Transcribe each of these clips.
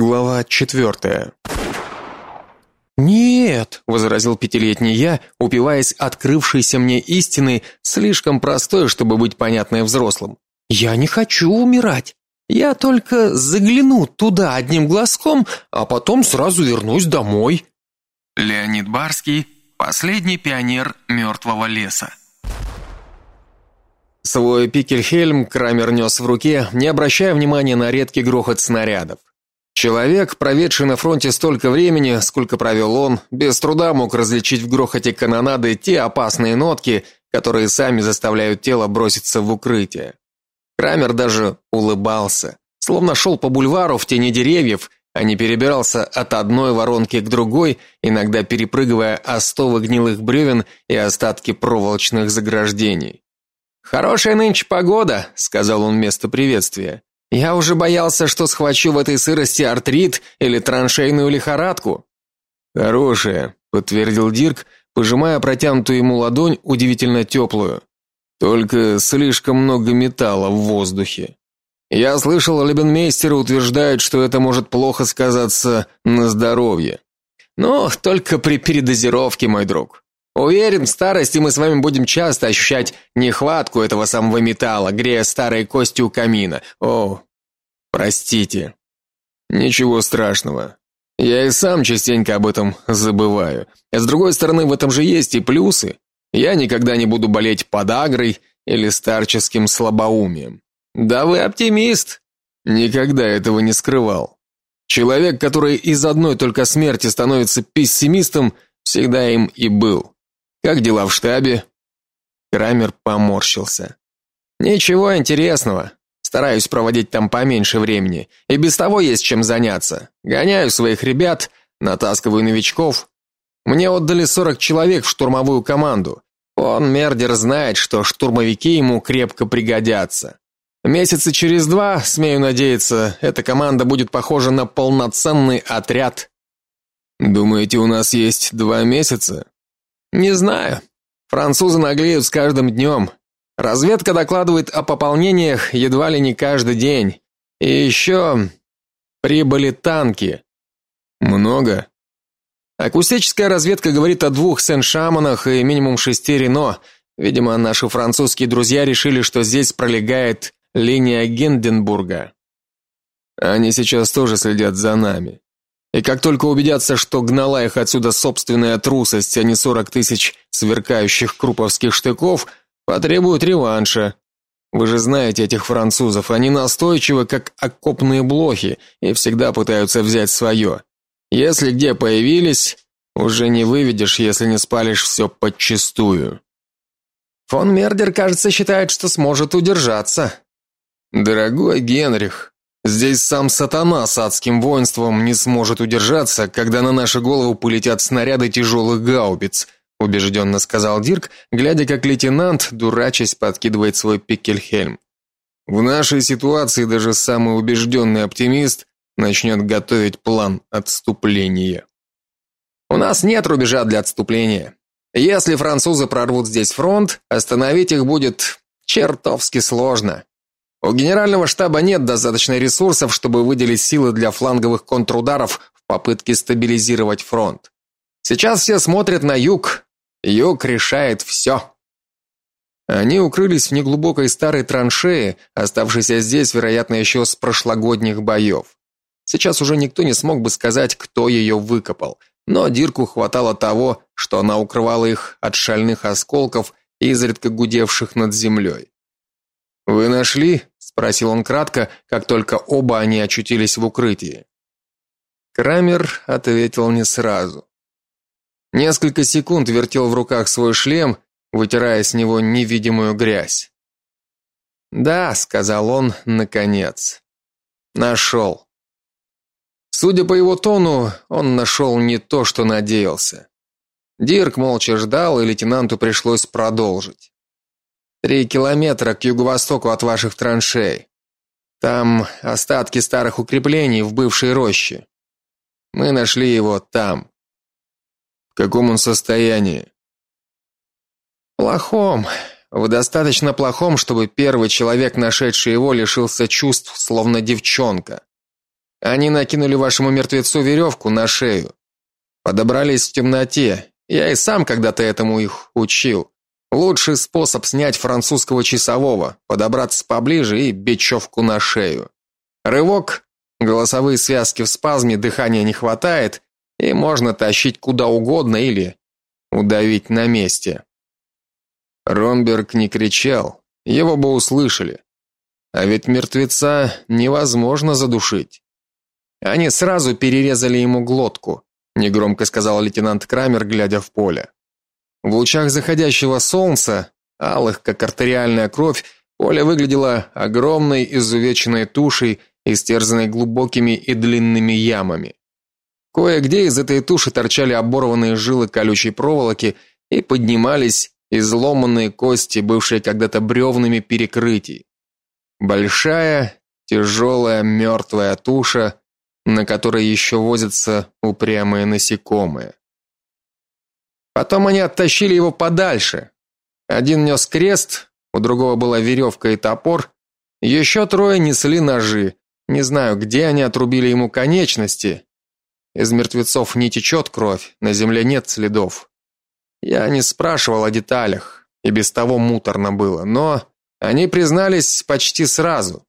Глава четвертая. Нет, возразил пятилетний я, упиваясь открывшейся мне истиной, слишком простой, чтобы быть понятной взрослым. Я не хочу умирать. Я только загляну туда одним глазком, а потом сразу вернусь домой. Леонид Барский, последний пионер мертвого леса. Свой Пикельхельм Крамер нес в руке, не обращая внимания на редкий грохот снарядов. Человек, проведший на фронте столько времени, сколько провел он, без труда мог различить в грохоте канонады те опасные нотки, которые сами заставляют тело броситься в укрытие. Крамер даже улыбался, словно шел по бульвару в тени деревьев, а не перебирался от одной воронки к другой, иногда перепрыгивая остовы гнилых бревен и остатки проволочных заграждений. Хорошая нынче погода, сказал он вместо приветствия. Я уже боялся, что схвачу в этой сырости артрит или траншейную лихорадку. Хорошая, подтвердил Дирк, пожимая протянутую ему ладонь, удивительно теплую. Только слишком много металла в воздухе. Я слышал, лебенмейстеры утверждают, что это может плохо сказаться на здоровье. Но только при передозировке, мой друг. Уверен, в старости мы с вами будем часто ощущать нехватку этого самого металла, грея старые кости у камина. О, простите. Ничего страшного. Я и сам частенько об этом забываю. А с другой стороны, в этом же есть и плюсы. Я никогда не буду болеть подагрой или старческим слабоумием. Да вы оптимист. Никогда этого не скрывал. Человек, который из одной только смерти становится пессимистом, всегда им и был. Как дела в штабе? Крамер поморщился. Ничего интересного. Стараюсь проводить там поменьше времени, и без того есть чем заняться. Гоняю своих ребят, натаскиваю новичков. Мне отдали 40 человек в штурмовую команду. Он Мердер знает, что штурмовики ему крепко пригодятся. Месяца через два, смею надеяться, эта команда будет похожа на полноценный отряд. Думаете, у нас есть два месяца? Не знаю. Французы наглеют с каждым днем. Разведка докладывает о пополнениях едва ли не каждый день. И еще прибыли танки. Много. Акустическая разведка говорит о двух Сен-Шамонах и минимум шести Рено. Видимо, наши французские друзья решили, что здесь пролегает линия Гинденбурга. Они сейчас тоже следят за нами. И как только убедятся, что гнала их отсюда собственная трусость, а не сорок тысяч сверкающих круповских штыков, потребуют реванша. Вы же знаете этих французов, они настойчивы, как окопные блохи, и всегда пытаются взять свое. Если где появились, уже не выведешь, если не спалишь все подчистую. Фон Мердер, кажется, считает, что сможет удержаться. Дорогой Генрих, Здесь сам сатана с адским воинством не сможет удержаться, когда на наши головы полетят снаряды тяжелых гаубиц, убежденно сказал Дирк, глядя, как лейтенант, дурачась, подкидывает свой пикельхельм. В нашей ситуации даже самый убежденный оптимист начнет готовить план отступления. У нас нет рубежа для отступления. Если французы прорвут здесь фронт, остановить их будет чертовски сложно. У генерального штаба нет достаточно ресурсов, чтобы выделить силы для фланговых контрударов в попытке стабилизировать фронт. Сейчас все смотрят на юг. Юг решает все. Они укрылись в неглубокой старой траншее, оставшейся здесь, вероятно, еще с прошлогодних боев. Сейчас уже никто не смог бы сказать, кто ее выкопал, но Дирку хватало того, что она укрывала их от шальных осколков, изредка гудевших над землей. Вы нашли? Спросил он кратко, как только оба они очутились в укрытии. Крамер ответил не сразу. Несколько секунд вертел в руках свой шлем, вытирая с него невидимую грязь. "Да", сказал он наконец. «Нашел». Судя по его тону, он нашел не то, что надеялся. Дирк молча ждал, и лейтенанту пришлось продолжить. Три километра к юго-востоку от ваших траншей. Там остатки старых укреплений в бывшей роще. Мы нашли его там. В каком он состоянии? Плохом. В достаточно плохом, чтобы первый человек, нашедший его, лишился чувств, словно девчонка. Они накинули вашему мертвецу веревку на шею. Подобрались в темноте. Я и сам когда-то этому их учил. Лучший способ снять французского часового подобраться поближе и бечевку на шею. Рывок, голосовые связки в спазме, дыхания не хватает, и можно тащить куда угодно или удавить на месте. Ромберг не кричал, его бы услышали. А ведь мертвеца невозможно задушить. Они сразу перерезали ему глотку, негромко сказал лейтенант Крамер, глядя в поле. В лучах заходящего солнца, алых как артериальная кровь, поле выглядело огромной изувеченной тушей, истерзанной глубокими и длинными ямами. Кое-где из этой туши торчали оборванные жилы колючей проволоки и поднимались изломанные кости, бывшие когда-то бревнами перекрытий. Большая, тяжелая, мертвая туша, на которой еще возятся упрямые насекомые. Потом они оттащили его подальше. Один нес крест, у другого была веревка и топор, еще трое несли ножи. Не знаю, где они отрубили ему конечности. Из мертвецов не течет кровь, на земле нет следов. Я не спрашивал о деталях, и без того муторно было, но они признались почти сразу.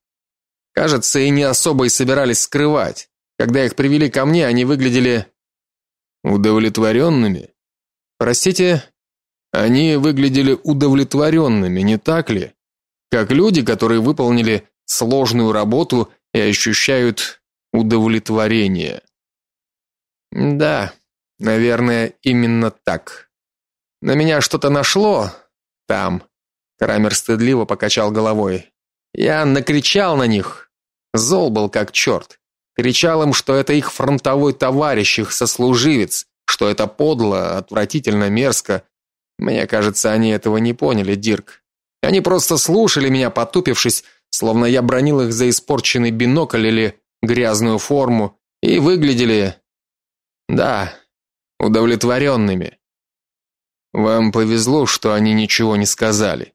Кажется, и не особо и собирались скрывать. Когда их привели ко мне, они выглядели удовлетворенными. Простите, они выглядели удовлетворенными, не так ли? Как люди, которые выполнили сложную работу и ощущают удовлетворение. Да, наверное, именно так. На меня что-то нашло там. Крамер стыдливо покачал головой. Я накричал на них. Зол был как черт. Кричал им, что это их фронтовой товарищ, их сослуживец, что это подло, отвратительно, мерзко. Мне кажется, они этого не поняли, Дирк. Они просто слушали меня, потупившись, словно я бронил их за испорченный бинокль или грязную форму, и выглядели да, удовлетворенными. Вам повезло, что они ничего не сказали.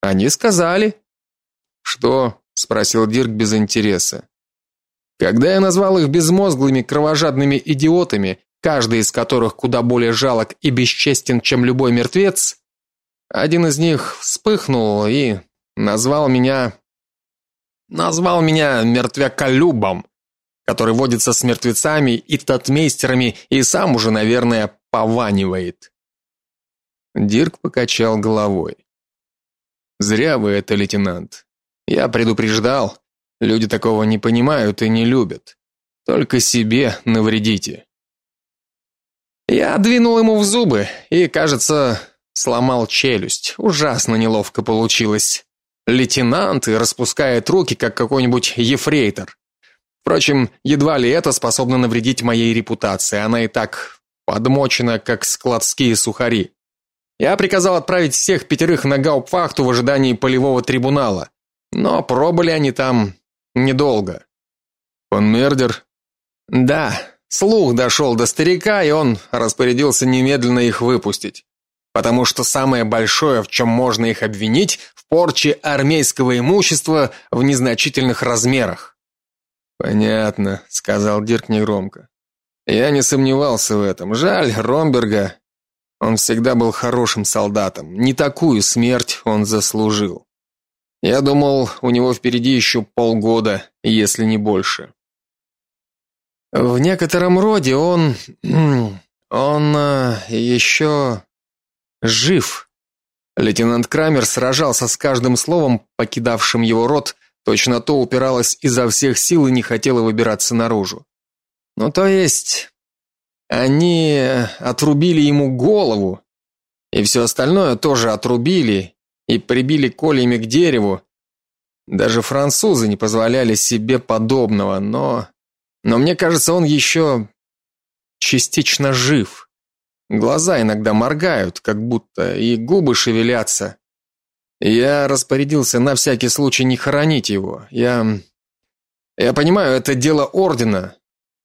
Они сказали. Что? спросил Дирк без интереса. Когда я назвал их безмозглыми, кровожадными идиотами, каждый из которых куда более жалок и бесчестен, чем любой мертвец, один из них вспыхнул и назвал меня назвал меня мертвяколюбом, который водится с мертвецами и татмейстерами и сам уже, наверное, пованивает. Дирк покачал головой. Зря вы это, лейтенант. Я предупреждал. Люди такого не понимают и не любят. Только себе навредите. Я двинул ему в зубы и, кажется, сломал челюсть. Ужасно неловко получилось. Лейтенант и распускает руки, как какой-нибудь ефрейтор. Впрочем, едва ли это способно навредить моей репутации. Она и так подмочена, как складские сухари. Я приказал отправить всех пятерых на гауптвахту в ожидании полевого трибунала. Но пробыли они там недолго. Он мердер? Да, слух дошел до старика, и он распорядился немедленно их выпустить. Потому что самое большое, в чем можно их обвинить, в порче армейского имущества в незначительных размерах. Понятно, сказал Дирк негромко. Я не сомневался в этом. Жаль Ромберга, он всегда был хорошим солдатом. Не такую смерть он заслужил. Я думал, у него впереди еще полгода, если не больше. В некотором роде он он э, еще жив. Лейтенант Крамер сражался с каждым словом, покидавшим его рот, точно то упиралось изо всех сил и не хотело выбираться наружу. Ну, то есть они отрубили ему голову, и все остальное тоже отрубили и прибили колями к дереву. Даже французы не позволяли себе подобного, но но мне кажется, он еще частично жив. Глаза иногда моргают, как будто, и губы шевелятся. Я распорядился на всякий случай не хоронить его. Я я понимаю, это дело ордена,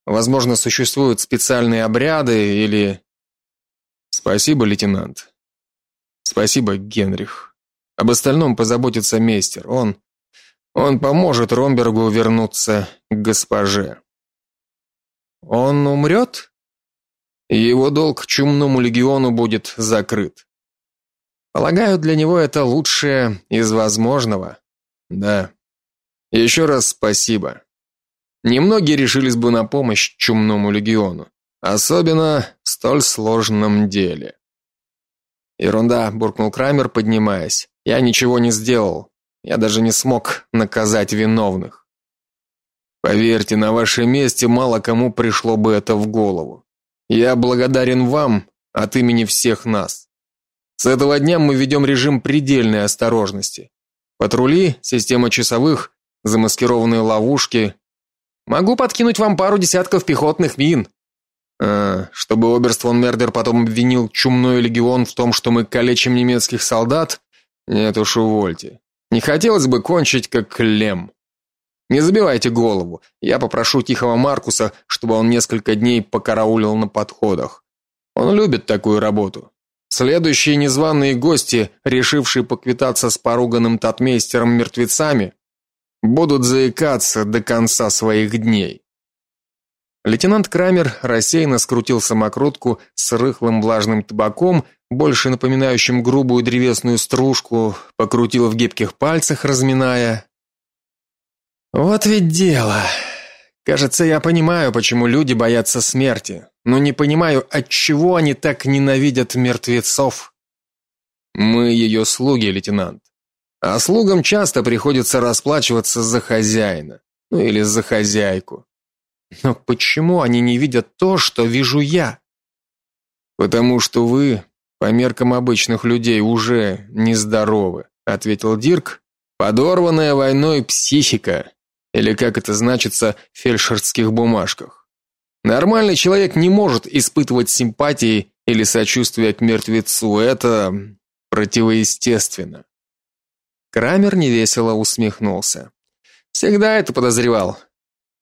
Возможно, существуют специальные обряды или Спасибо, лейтенант. Спасибо, Генрих. Об остальном позаботится мейстер. Он Он поможет Ромбергу вернуться к госпоже. Он умрет? Его долг чумному легиону будет закрыт. Полагаю, для него это лучшее из возможного. Да. Еще раз спасибо. Немногие решились бы на помощь чумному легиону, особенно в столь сложном деле. Ерунда, буркнул Крамер, поднимаясь. Я ничего не сделал. Я даже не смог наказать виновных. Поверьте, на вашем месте мало кому пришло бы это в голову. Я благодарен вам от имени всех нас. С этого дня мы ведем режим предельной осторожности. Патрули, система часовых, замаскированные ловушки. Могу подкинуть вам пару десятков пехотных мин. А, чтобы оберст фон Мердер потом обвинил чумной легион в том, что мы калечим немецких солдат? Нет уж, увольте. Не хотелось бы кончить как Клем. Не забивайте голову. Я попрошу тихого Маркуса, чтобы он несколько дней покараулил на подходах. Он любит такую работу. Следующие незваные гости, решившие поквитаться с поруганным татмейстером мертвецами, будут заикаться до конца своих дней. Лейтенант Крамер рассеянно скрутил самокрутку с рыхлым влажным табаком, больше напоминающим грубую древесную стружку, покрутил в гибких пальцах, разминая. Вот ведь дело. Кажется, я понимаю, почему люди боятся смерти, но не понимаю, от чего они так ненавидят мертвецов. Мы ее слуги, лейтенант. А слугам часто приходится расплачиваться за хозяина, ну или за хозяйку. Но почему они не видят то, что вижу я? Потому что вы, по меркам обычных людей, уже нездоровы, ответил Дирк. Подорванная войной психика или как это значится фельдшерских бумажках. Нормальный человек не может испытывать симпатии или сочувствия к мертвецу, это противоестественно. Крамер невесело усмехнулся. Всегда это подозревал.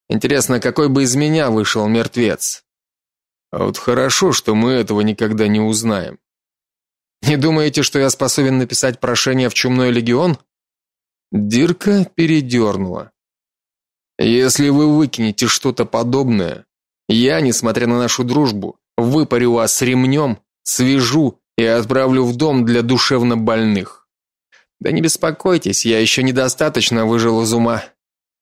Интересно, какой бы из меня вышел мертвец? А вот хорошо, что мы этого никогда не узнаем. Не думаете, что я способен написать прошение в чумной легион? Дирка передернула. Если вы выкинете что-то подобное, я, несмотря на нашу дружбу, выпарю вас ремнем, свяжу и отправлю в дом для душевно больных. Да не беспокойтесь, я еще недостаточно выжил из ума.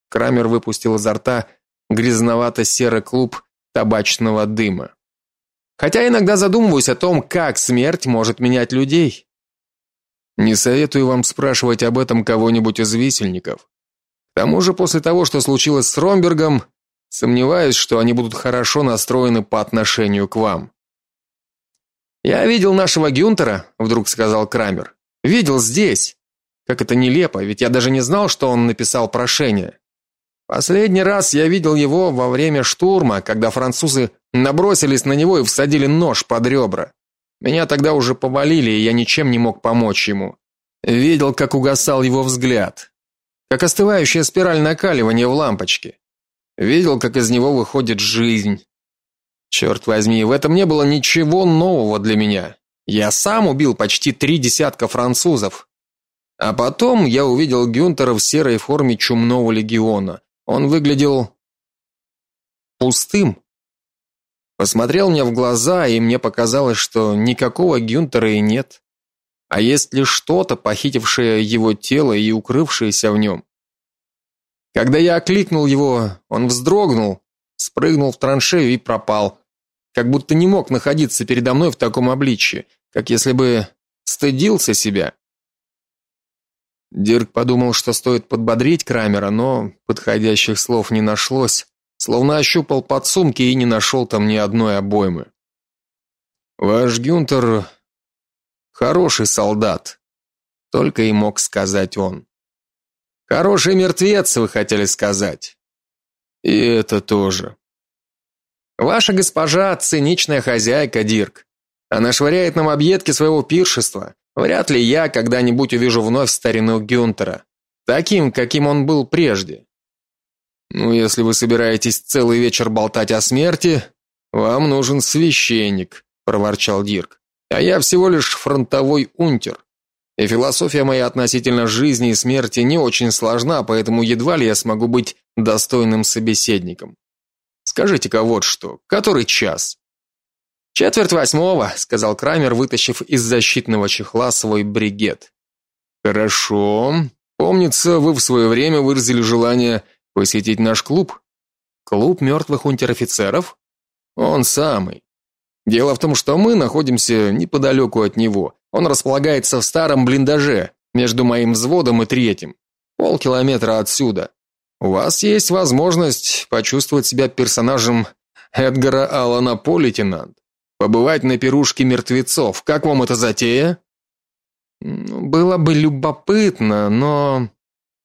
Крамер выпустил изо рта грязновато-серый клуб табачного дыма. Хотя иногда задумываюсь о том, как смерть может менять людей. Не советую вам спрашивать об этом кого-нибудь из висельников. К тому же после того, что случилось с Ромбергом, сомневаюсь, что они будут хорошо настроены по отношению к вам. Я видел нашего Гюнтера, вдруг сказал Крамер. Видел здесь. Как это нелепо, ведь я даже не знал, что он написал прошение. Последний раз я видел его во время штурма, когда французы набросились на него и всадили нож под ребра. Меня тогда уже повалили, и я ничем не мог помочь ему. Видел, как угасал его взгляд как остывающая спираль накаливания в лампочке. Видел, как из него выходит жизнь. Черт возьми, в этом не было ничего нового для меня. Я сам убил почти три десятка французов. А потом я увидел Гюнтера в серой форме чумного легиона. Он выглядел пустым. Посмотрел мне в глаза, и мне показалось, что никакого Гюнтера и нет. А есть ли что-то, похитившее его тело и укрывшееся в нем? Когда я окликнул его, он вздрогнул, спрыгнул в траншею и пропал, как будто не мог находиться передо мной в таком обличье, как если бы стыдился себя. Дирк подумал, что стоит подбодрить Крамера, но подходящих слов не нашлось, словно ощупал подсумки и не нашел там ни одной обоймы. Ваш Гюнтер Хороший солдат, только и мог сказать он. Хороший мертвец, вы хотели сказать. И это тоже. Ваша госпожа циничная хозяйка, Дирк. Она швыряет нам объедки своего пиршества. Вряд ли я когда-нибудь увижу вновь старину Гюнтера, таким, каким он был прежде. Ну, если вы собираетесь целый вечер болтать о смерти, вам нужен священник, проворчал Дирк. А я всего лишь фронтовой унтер. И философия моя относительно жизни и смерти не очень сложна, поэтому едва ли я смогу быть достойным собеседником. Скажите-ка вот что, который час? Четверть восьмого, сказал Крамер, вытащив из защитного чехла свой бригет. Хорошо. Помнится, вы в свое время выразили желание посетить наш клуб. Клуб мертвых унтер-офицеров? Он самый. Дело в том, что мы находимся неподалеку от него. Он располагается в старом блиндаже между моим взводом и третьим. Полкилометра отсюда. У вас есть возможность почувствовать себя персонажем Эдгара Аллана По, лейтенант. Побывать на пирушке мертвецов. Как вам эта затея? Было бы любопытно, но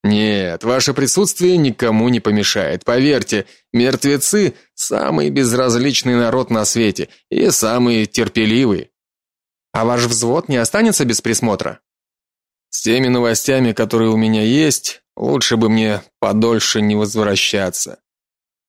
нет, ваше присутствие никому не помешает. Поверьте, мертвецы самый безразличный народ на свете и самый терпеливый. А ваш взвод не останется без присмотра? С теми новостями, которые у меня есть, лучше бы мне подольше не возвращаться.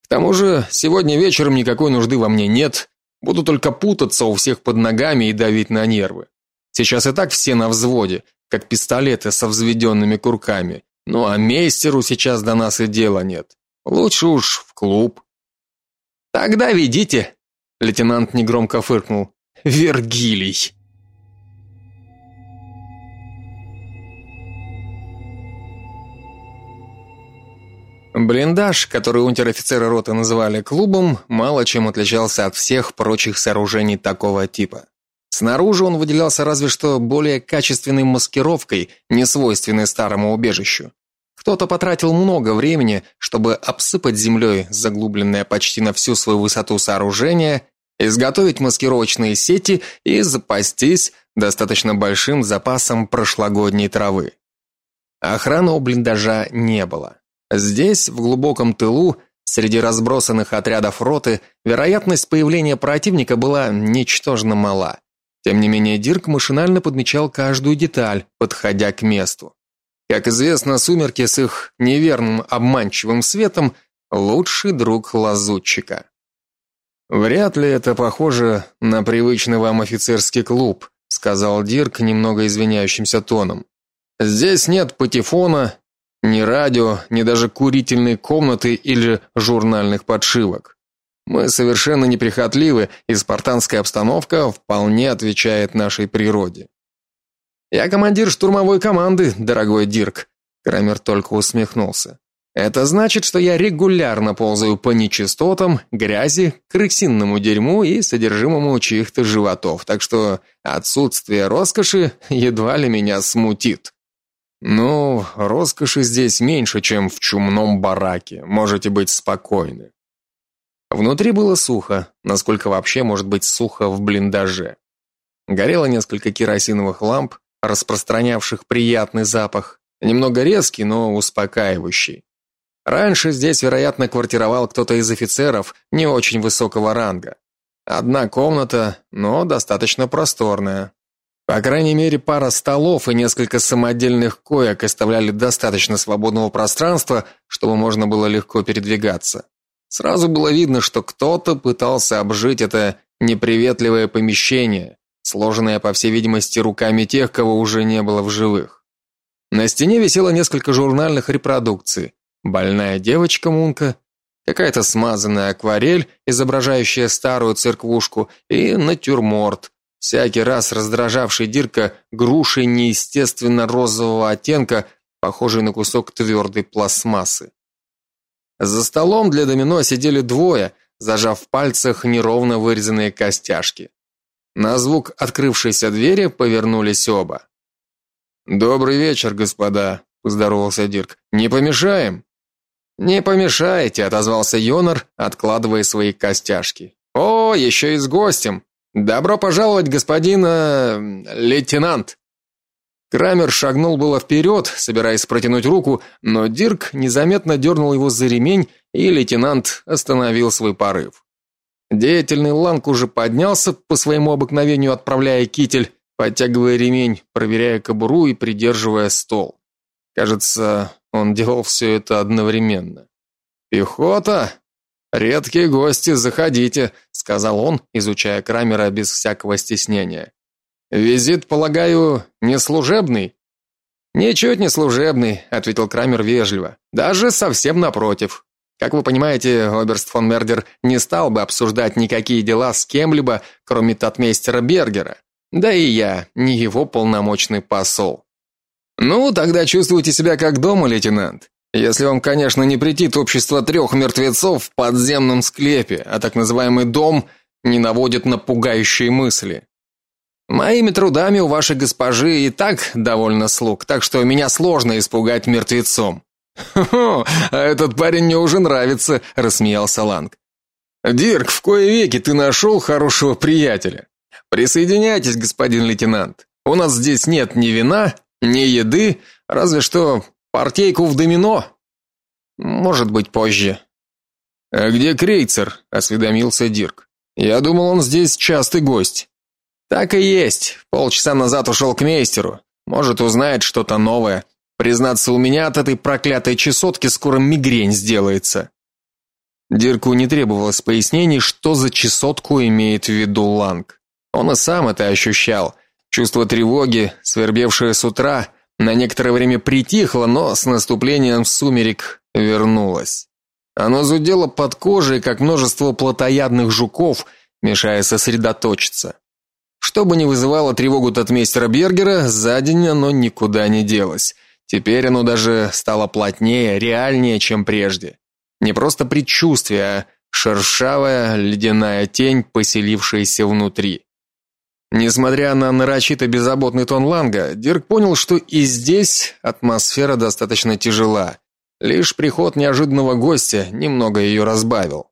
К тому же, сегодня вечером никакой нужды во мне нет, буду только путаться у всех под ногами и давить на нервы. Сейчас и так все на взводе, как пистолеты со взведенными курками. Ну а мейстеру сейчас до нас и дела нет. Лучше уж в клуб. Тогда ведите, лейтенант негромко фыркнул. Вергилий. Блиндаж, который унтер-офицеры роты называли клубом, мало чем отличался от всех прочих сооружений такого типа. Снаружи он выделялся разве что более качественной маскировкой, не свойственной старому убежищу. Кто-то потратил много времени, чтобы обсыпать землей заглубленное почти на всю свою высоту сооружение, изготовить маскировочные сети и запастись достаточно большим запасом прошлогодней травы. Охраны у блиндажа не было. Здесь, в глубоком тылу, среди разбросанных отрядов роты, вероятность появления противника была ничтожно мала. Тем не менее, Дирк машинально подмечал каждую деталь, подходя к месту. Как известно, сумерки с их неверным обманчивым светом лучший друг лазутчика. Вряд ли это похоже на привычный вам офицерский клуб, сказал Дирк немного извиняющимся тоном. Здесь нет патефона, ни радио, ни даже курительной комнаты или журнальных подшивок. Мы совершенно неприхотливы, и спартанская обстановка вполне отвечает нашей природе. Я командир штурмовой команды, дорогой Дирк, Крамер только усмехнулся. Это значит, что я регулярно ползаю по нечистотам, грязи, крысинному дерьму и содержимому чьих-то животов, так что отсутствие роскоши едва ли меня смутит. Ну, роскоши здесь меньше, чем в чумном бараке. Можете быть спокойны. Внутри было сухо, насколько вообще может быть сухо в блиндаже. Горело несколько керосиновых ламп, распространявших приятный запах, немного резкий, но успокаивающий. Раньше здесь, вероятно, квартировал кто-то из офицеров не очень высокого ранга. Одна комната, но достаточно просторная. По крайней мере, пара столов и несколько самодельных коек оставляли достаточно свободного пространства, чтобы можно было легко передвигаться. Сразу было видно, что кто-то пытался обжить это неприветливое помещение, сложенное по всей видимости руками тех, кого уже не было в живых. На стене висело несколько журнальных репродукций: больная девочка Мунка, какая-то смазанная акварель, изображающая старую церквушку, и натюрморт, всякий раз раздражавший Дирка грушей неестественно розового оттенка, похожий на кусок твердой пластмассы. За столом для домино сидели двое, зажав в пальцах неровно вырезанные костяшки. На звук открывшейся двери повернулись оба. Добрый вечер, господа, поздоровался Дирк. Не помешаем? Не помешаете, отозвался Йонар, откладывая свои костяшки. О, еще и с гостем. Добро пожаловать, господин э, лейтенант. Крамер шагнул было вперед, собираясь протянуть руку, но Дирк незаметно дернул его за ремень, и лейтенант остановил свой порыв. Деятельный Ланг уже поднялся по своему обыкновению, отправляя китель, подтягивая ремень, проверяя кобуру и придерживая стол. Кажется, он делал все это одновременно. Пехота, редкие гости, заходите, сказал он, изучая Крамера без всякого стеснения. Визит, полагаю, не служебный? Ничуть не служебный, ответил Крамер вежливо. Даже совсем напротив. Как вы понимаете, оберст фон Мердер не стал бы обсуждать никакие дела с кем-либо, кроме татмейстера Бергера. Да и я не его полномочный посол. Ну, тогда чувствуйте себя как дома, лейтенант. Если вам, конечно, не претит общество трех мертвецов в подземном склепе, а так называемый дом не наводит на пугающие мысли. Моими трудами у вашей госпожи и так довольно слуг, так что меня сложно испугать мертвецом. «Хо-хо, а этот парень мне уже нравится», — рассмеялся Ланг. «Дирк, в кое веки ты нашел хорошего приятеля? Присоединяйтесь, господин лейтенант. У нас здесь нет ни вина, ни еды, разве что партейку в домино. Может быть, позже». «А где Крейцер?» — осведомился Дирк. «Я думал, он здесь частый гость». «Так и есть. Полчаса назад ушел к мейстеру. Может, узнает что-то новое. Признаться, у меня от этой проклятой чесотки скоро мигрень сделается. Дирку не требовалось пояснений, что за чесотку имеет в виду Ланг. Он и сам это ощущал. Чувство тревоги, свербевшее с утра, на некоторое время притихло, но с наступлением сумерек вернулось. Оно зудело под кожей, как множество плотоядных жуков, мешая сосредоточиться. Что бы ни вызывало тревогу татмейстера Бергера, за день оно никуда не делось. Теперь оно даже стало плотнее, реальнее, чем прежде. Не просто предчувствие, а шершавая ледяная тень, поселившаяся внутри. Несмотря на нарочито беззаботный тон Ланга, Дирк понял, что и здесь атмосфера достаточно тяжела. Лишь приход неожиданного гостя немного ее разбавил.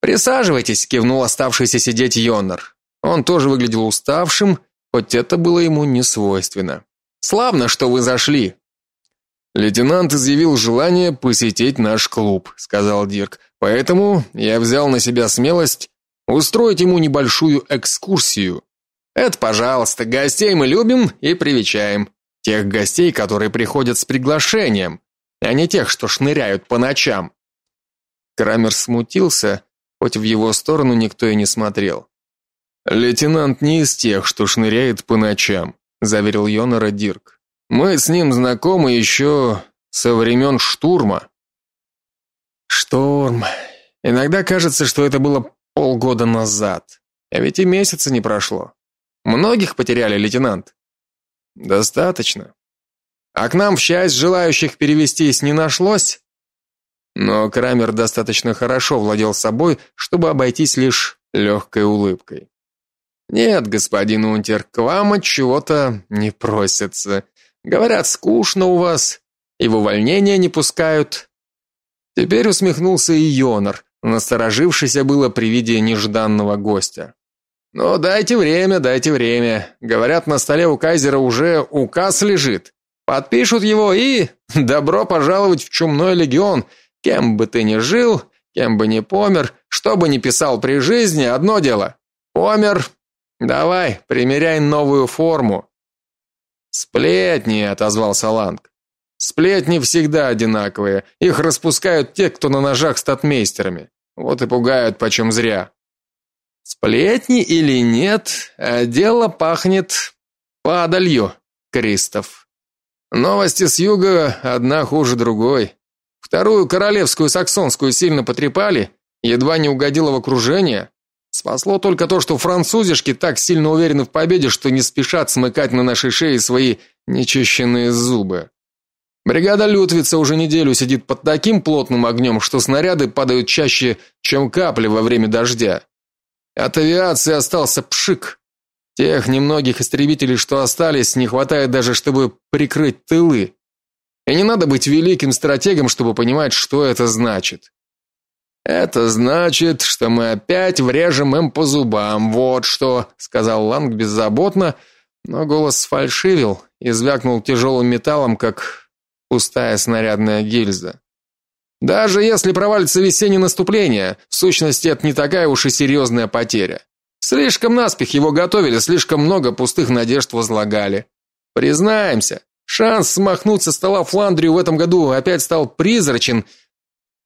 "Присаживайтесь", кивнул оставшийся сидеть Йоннер. Он тоже выглядел уставшим, хоть это было ему не свойственно. "Славно, что вы зашли. Лейтенант изъявил желание посетить наш клуб, сказал Дирк. Поэтому я взял на себя смелость устроить ему небольшую экскурсию. Это, пожалуйста, гостей мы любим и привечаем. Тех гостей, которые приходят с приглашением, а не тех, что шныряют по ночам. Крамер смутился, хоть в его сторону никто и не смотрел. Лейтенант не из тех, что шныряет по ночам, заверил Йонора Дирк. Мы с ним знакомы еще со времен штурма. Шторм. Иногда кажется, что это было полгода назад. А ведь и месяца не прошло. Многих потеряли, лейтенант. Достаточно. А к нам в часть желающих перевестись не нашлось? Но Крамер достаточно хорошо владел собой, чтобы обойтись лишь легкой улыбкой. Нет, господин Унтер, к вам от чего-то не просится. Говорят, скучно у вас, и в увольнение не пускают. Теперь усмехнулся и Йонар, насторожившийся было при виде нежданного гостя. Но дайте время, дайте время. Говорят, на столе у кайзера уже указ лежит. Подпишут его и добро пожаловать в чумной легион. Кем бы ты ни жил, кем бы ни помер, что бы ни писал при жизни, одно дело. Помер. Давай, примеряй новую форму. Сплетни, отозвался Ланг. Сплетни всегда одинаковые. Их распускают те, кто на ножах с татмейстерами. Вот и пугают почем зря. Сплетни или нет, а дело пахнет падалью, Кристоф. Новости с юга одна хуже другой. Вторую королевскую саксонскую сильно потрепали, едва не угодила в окружение. Спасло только то, что французишки так сильно уверены в победе, что не спешат смыкать на нашей шее свои нечищенные зубы. Бригада Лютвица уже неделю сидит под таким плотным огнем, что снаряды падают чаще, чем капли во время дождя. От авиации остался пшик. Тех немногих истребителей, что остались, не хватает даже, чтобы прикрыть тылы. И не надо быть великим стратегом, чтобы понимать, что это значит. Это значит, что мы опять врежем им по зубам. Вот что, сказал Ланг беззаботно, но голос фальшивил и звякнул тяжелым металлом, как пустая снарядная гильза. Даже если провалится весеннее наступление, в сущности это не такая уж и серьезная потеря. Слишком наспех его готовили, слишком много пустых надежд возлагали. Признаемся, шанс смахнуть со стола Фландрию в этом году опять стал призрачен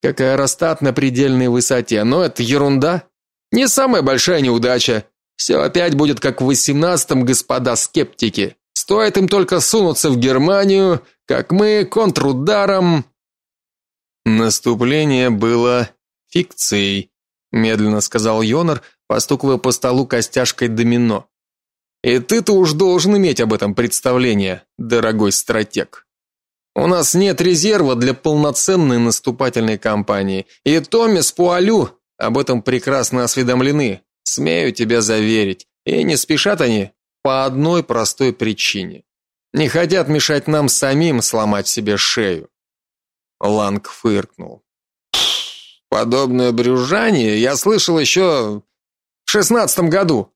как аэростат на предельной высоте, но это ерунда. Не самая большая неудача. Все опять будет как в восемнадцатом, господа скептики. Стоит им только сунуться в Германию, как мы контрударом Наступление было фикцией, медленно сказал Йонар, постукивая по столу костяшкой домино. И ты-то уж должен иметь об этом представление, дорогой стратег. У нас нет резерва для полноценной наступательной кампании, и Томми с Пуалю об этом прекрасно осведомлены. Смею тебя заверить. И не спешат они по одной простой причине. Не хотят мешать нам самим сломать себе шею. Ланг фыркнул. Подобное брюзжание я слышал еще в шестнадцатом году.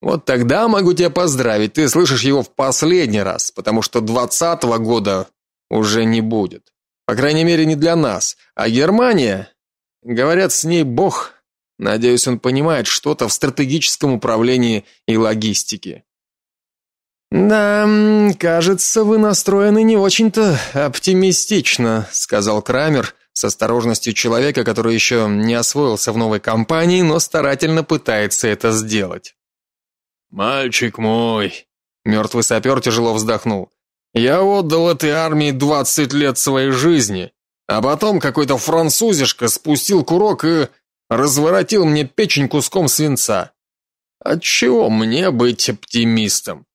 Вот тогда могу тебя поздравить, ты слышишь его в последний раз, потому что двадцатого года уже не будет. По крайней мере, не для нас. А Германия, говорят, с ней бог. Надеюсь, он понимает что-то в стратегическом управлении и логистике. Да, кажется, вы настроены не очень-то оптимистично, сказал Крамер с осторожностью человека, который еще не освоился в новой компании, но старательно пытается это сделать. Мальчик мой, мертвый сапер тяжело вздохнул. Я отдал этой армии двадцать лет своей жизни, а потом какой-то французишка спустил курок и разворотил мне печень куском свинца. Отчего мне быть оптимистом?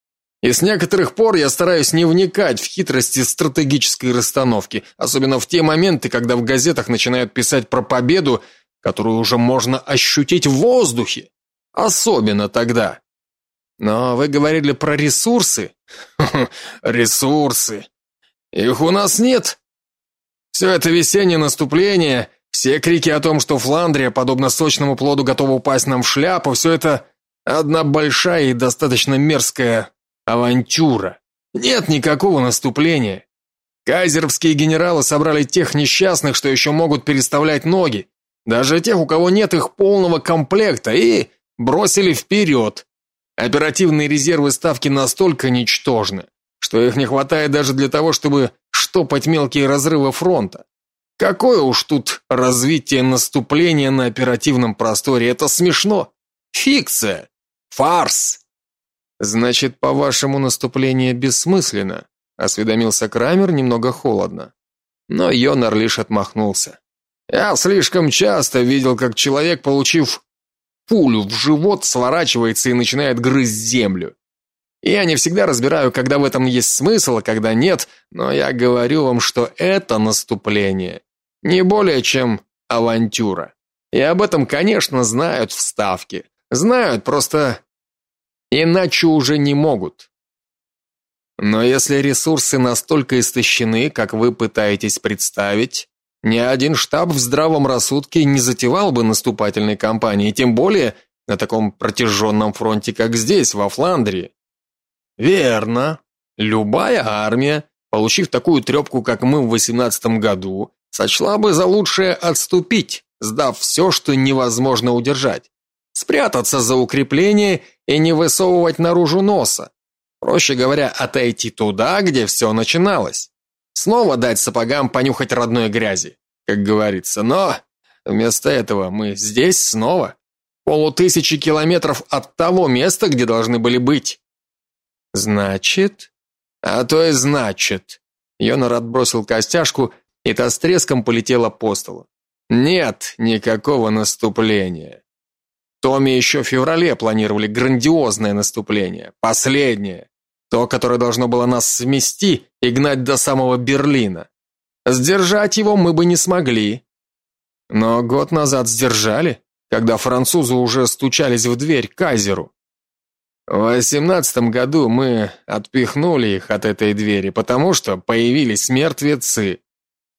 И с некоторых пор я стараюсь не вникать в хитрости стратегической расстановки, особенно в те моменты, когда в газетах начинают писать про победу, которую уже можно ощутить в воздухе. Особенно тогда, но вы говорили про ресурсы? Ресурсы. Их у нас нет. Все это весеннее наступление, все крики о том, что Фландрия, подобно сочному плоду, готова упасть нам в шляпу, все это одна большая и достаточно мерзкая авантюра. Нет никакого наступления. Кайзеровские генералы собрали тех несчастных, что еще могут переставлять ноги, даже тех, у кого нет их полного комплекта, и бросили вперед. Оперативные резервы ставки настолько ничтожны, что их не хватает даже для того, чтобы штопать мелкие разрывы фронта. Какое уж тут развитие наступления на оперативном просторе, это смешно. Фикция. Фарс. Значит, по-вашему, наступление бессмысленно, осведомился Крамер немного холодно. Но Йонар лишь отмахнулся. Я слишком часто видел, как человек, получив пулю в живот, сворачивается и начинает грызть землю. Я не всегда разбираю, когда в этом есть смысл, а когда нет, но я говорю вам, что это наступление не более чем авантюра. И об этом, конечно, знают в Ставке. Знают, просто иначе уже не могут. Но если ресурсы настолько истощены, как вы пытаетесь представить, ни один штаб в здравом рассудке не затевал бы наступательной кампании, тем более на таком протяженном фронте, как здесь, во Фландрии. Верно. Любая армия, получив такую трепку, как мы в 18 году, сочла бы за лучшее отступить, сдав все, что невозможно удержать. Спрятаться за укрепление и не высовывать наружу носа. Проще говоря, отойти туда, где все начиналось. Снова дать сапогам понюхать родной грязи, как говорится. Но вместо этого мы здесь снова, полутысячи километров от того места, где должны были быть. Значит, а то и значит. Йонар отбросил костяшку, и та с треском полетела по столу. Нет никакого наступления. Томми еще в феврале планировали грандиозное наступление, последнее. То, которое должно было нас смести и гнать до самого Берлина. Сдержать его мы бы не смогли. Но год назад сдержали, когда французы уже стучались в дверь кайзеру. В восемнадцатом году мы отпихнули их от этой двери, потому что появились мертвецы.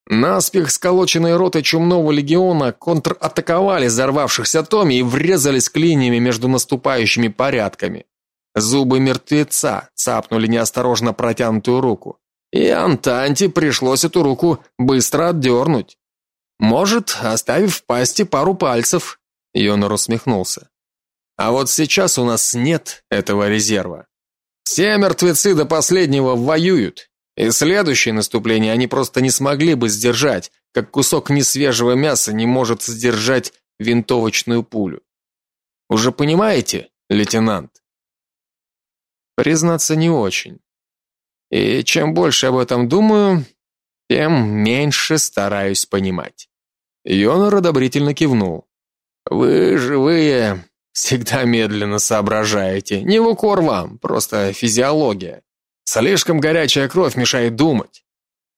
Наспех сколоченные роты чумного легиона контратаковали взорвавшихся Томи и врезались клиньями между наступающими порядками. Зубы мертвеца цапнули неосторожно протянутую руку, и Антанте пришлось эту руку быстро отдернуть. Может, оставив в пасти пару пальцев, Йонор усмехнулся. А вот сейчас у нас нет этого резерва. Все мертвецы до последнего воюют, и следующее наступление они просто не смогли бы сдержать, как кусок несвежего мяса не может сдержать винтовочную пулю. Уже понимаете, лейтенант? Признаться, не очень. И чем больше об этом думаю, тем меньше стараюсь понимать. Йонар одобрительно кивнул. Вы живые всегда медленно соображаете. Не в укор вам, просто физиология. Слишком горячая кровь мешает думать.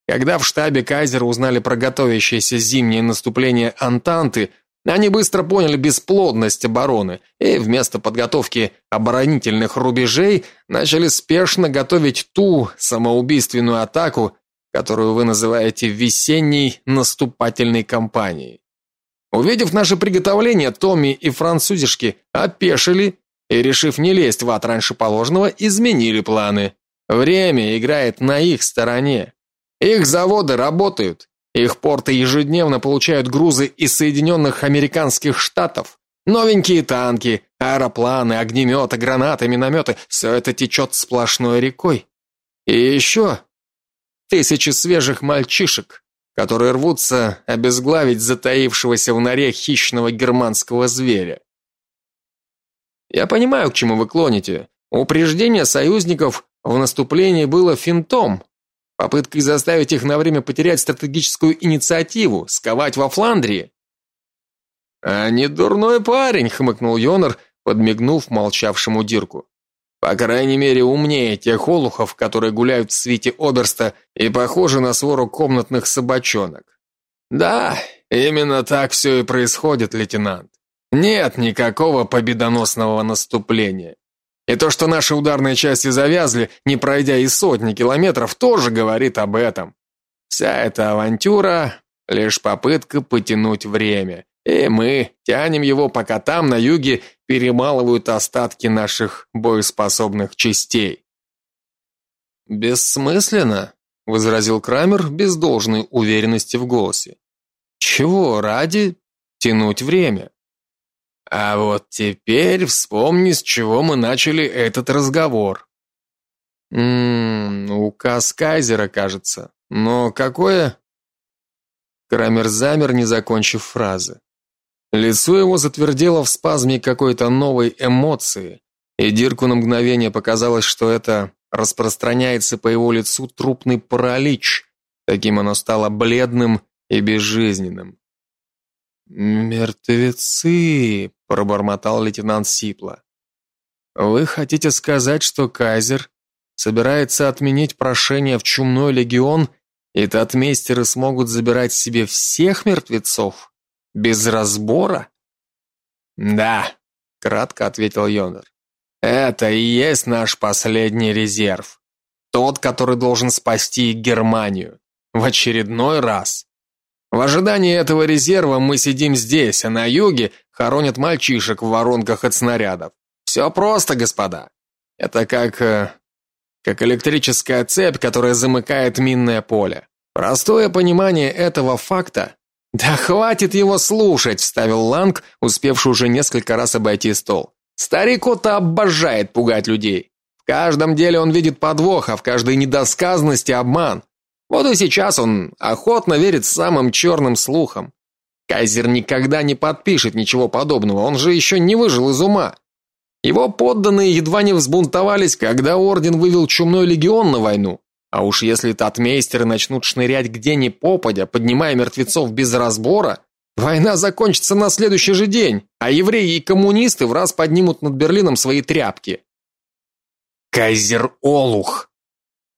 Когда в штабе Кайзера узнали про готовящееся зимнее наступление Антанты, они быстро поняли бесплодность обороны и вместо подготовки оборонительных рубежей начали спешно готовить ту самоубийственную атаку, которую вы называете весенней наступательной кампанией. Увидев наше приготовление, Томми и французишки опешили и, решив не лезть в ад раньше положенного, изменили планы. Время играет на их стороне. Их заводы работают, их порты ежедневно получают грузы из Соединенных Американских Штатов. Новенькие танки, аэропланы, огнеметы, гранаты, минометы – все это течет сплошной рекой. И еще тысячи свежих мальчишек, которые рвутся обезглавить затаившегося в норе хищного германского зверя. Я понимаю, к чему вы клоните. Упреждение союзников в наступлении было финтом, попыткой заставить их на время потерять стратегическую инициативу, сковать во Фландрии. А не дурной парень, хмыкнул Йонар, подмигнув молчавшему Дирку. По крайней мере, умнее тех олухов, которые гуляют в свите оберста и похожи на свору комнатных собачонок. Да, именно так все и происходит, лейтенант. Нет никакого победоносного наступления. И то, что наши ударные части завязли, не пройдя и сотни километров, тоже говорит об этом. Вся эта авантюра лишь попытка потянуть время. И мы тянем его, пока там на юге перемалывают остатки наших боеспособных частей. Бессмысленно, возразил Крамер без должной уверенности в голосе. Чего ради тянуть время? А вот теперь вспомни, с чего мы начали этот разговор. Мм, указ Кайзера, кажется. Но какое? Крамер замер, не закончив фразы. Лицо его затвердело в спазме какой-то новой эмоции, и Дирку на мгновение показалось, что это распространяется по его лицу трупный паралич. Таким оно стало бледным и безжизненным. Мертвецы, пробормотал лейтенант Сипла. Вы хотите сказать, что кайзер собирается отменить прошение в чумной легион, и татмейстеры смогут забирать себе всех мертвецов без разбора? Да, кратко ответил Йонер. Это и есть наш последний резерв. Тот, который должен спасти Германию в очередной раз. В ожидании этого резерва мы сидим здесь, а на юге хоронят мальчишек в воронках от снарядов. Все просто, господа. Это как э, как электрическая цепь, которая замыкает минное поле. Простое понимание этого факта. Да хватит его слушать, вставил Ланг, успевший уже несколько раз обойти стол. Старик Отто обожает пугать людей. В каждом деле он видит подвох, а в каждой недосказанности обман. Вот и сейчас он охотно верит самым черным слухам. Кайзер никогда не подпишет ничего подобного, он же еще не выжил из ума. Его подданные едва не взбунтовались, когда орден вывел чумной легион на войну. А уж если татмейстеры начнут шнырять где ни попадя, поднимая мертвецов без разбора, война закончится на следующий же день, а евреи и коммунисты в раз поднимут над Берлином свои тряпки. Кайзер Олух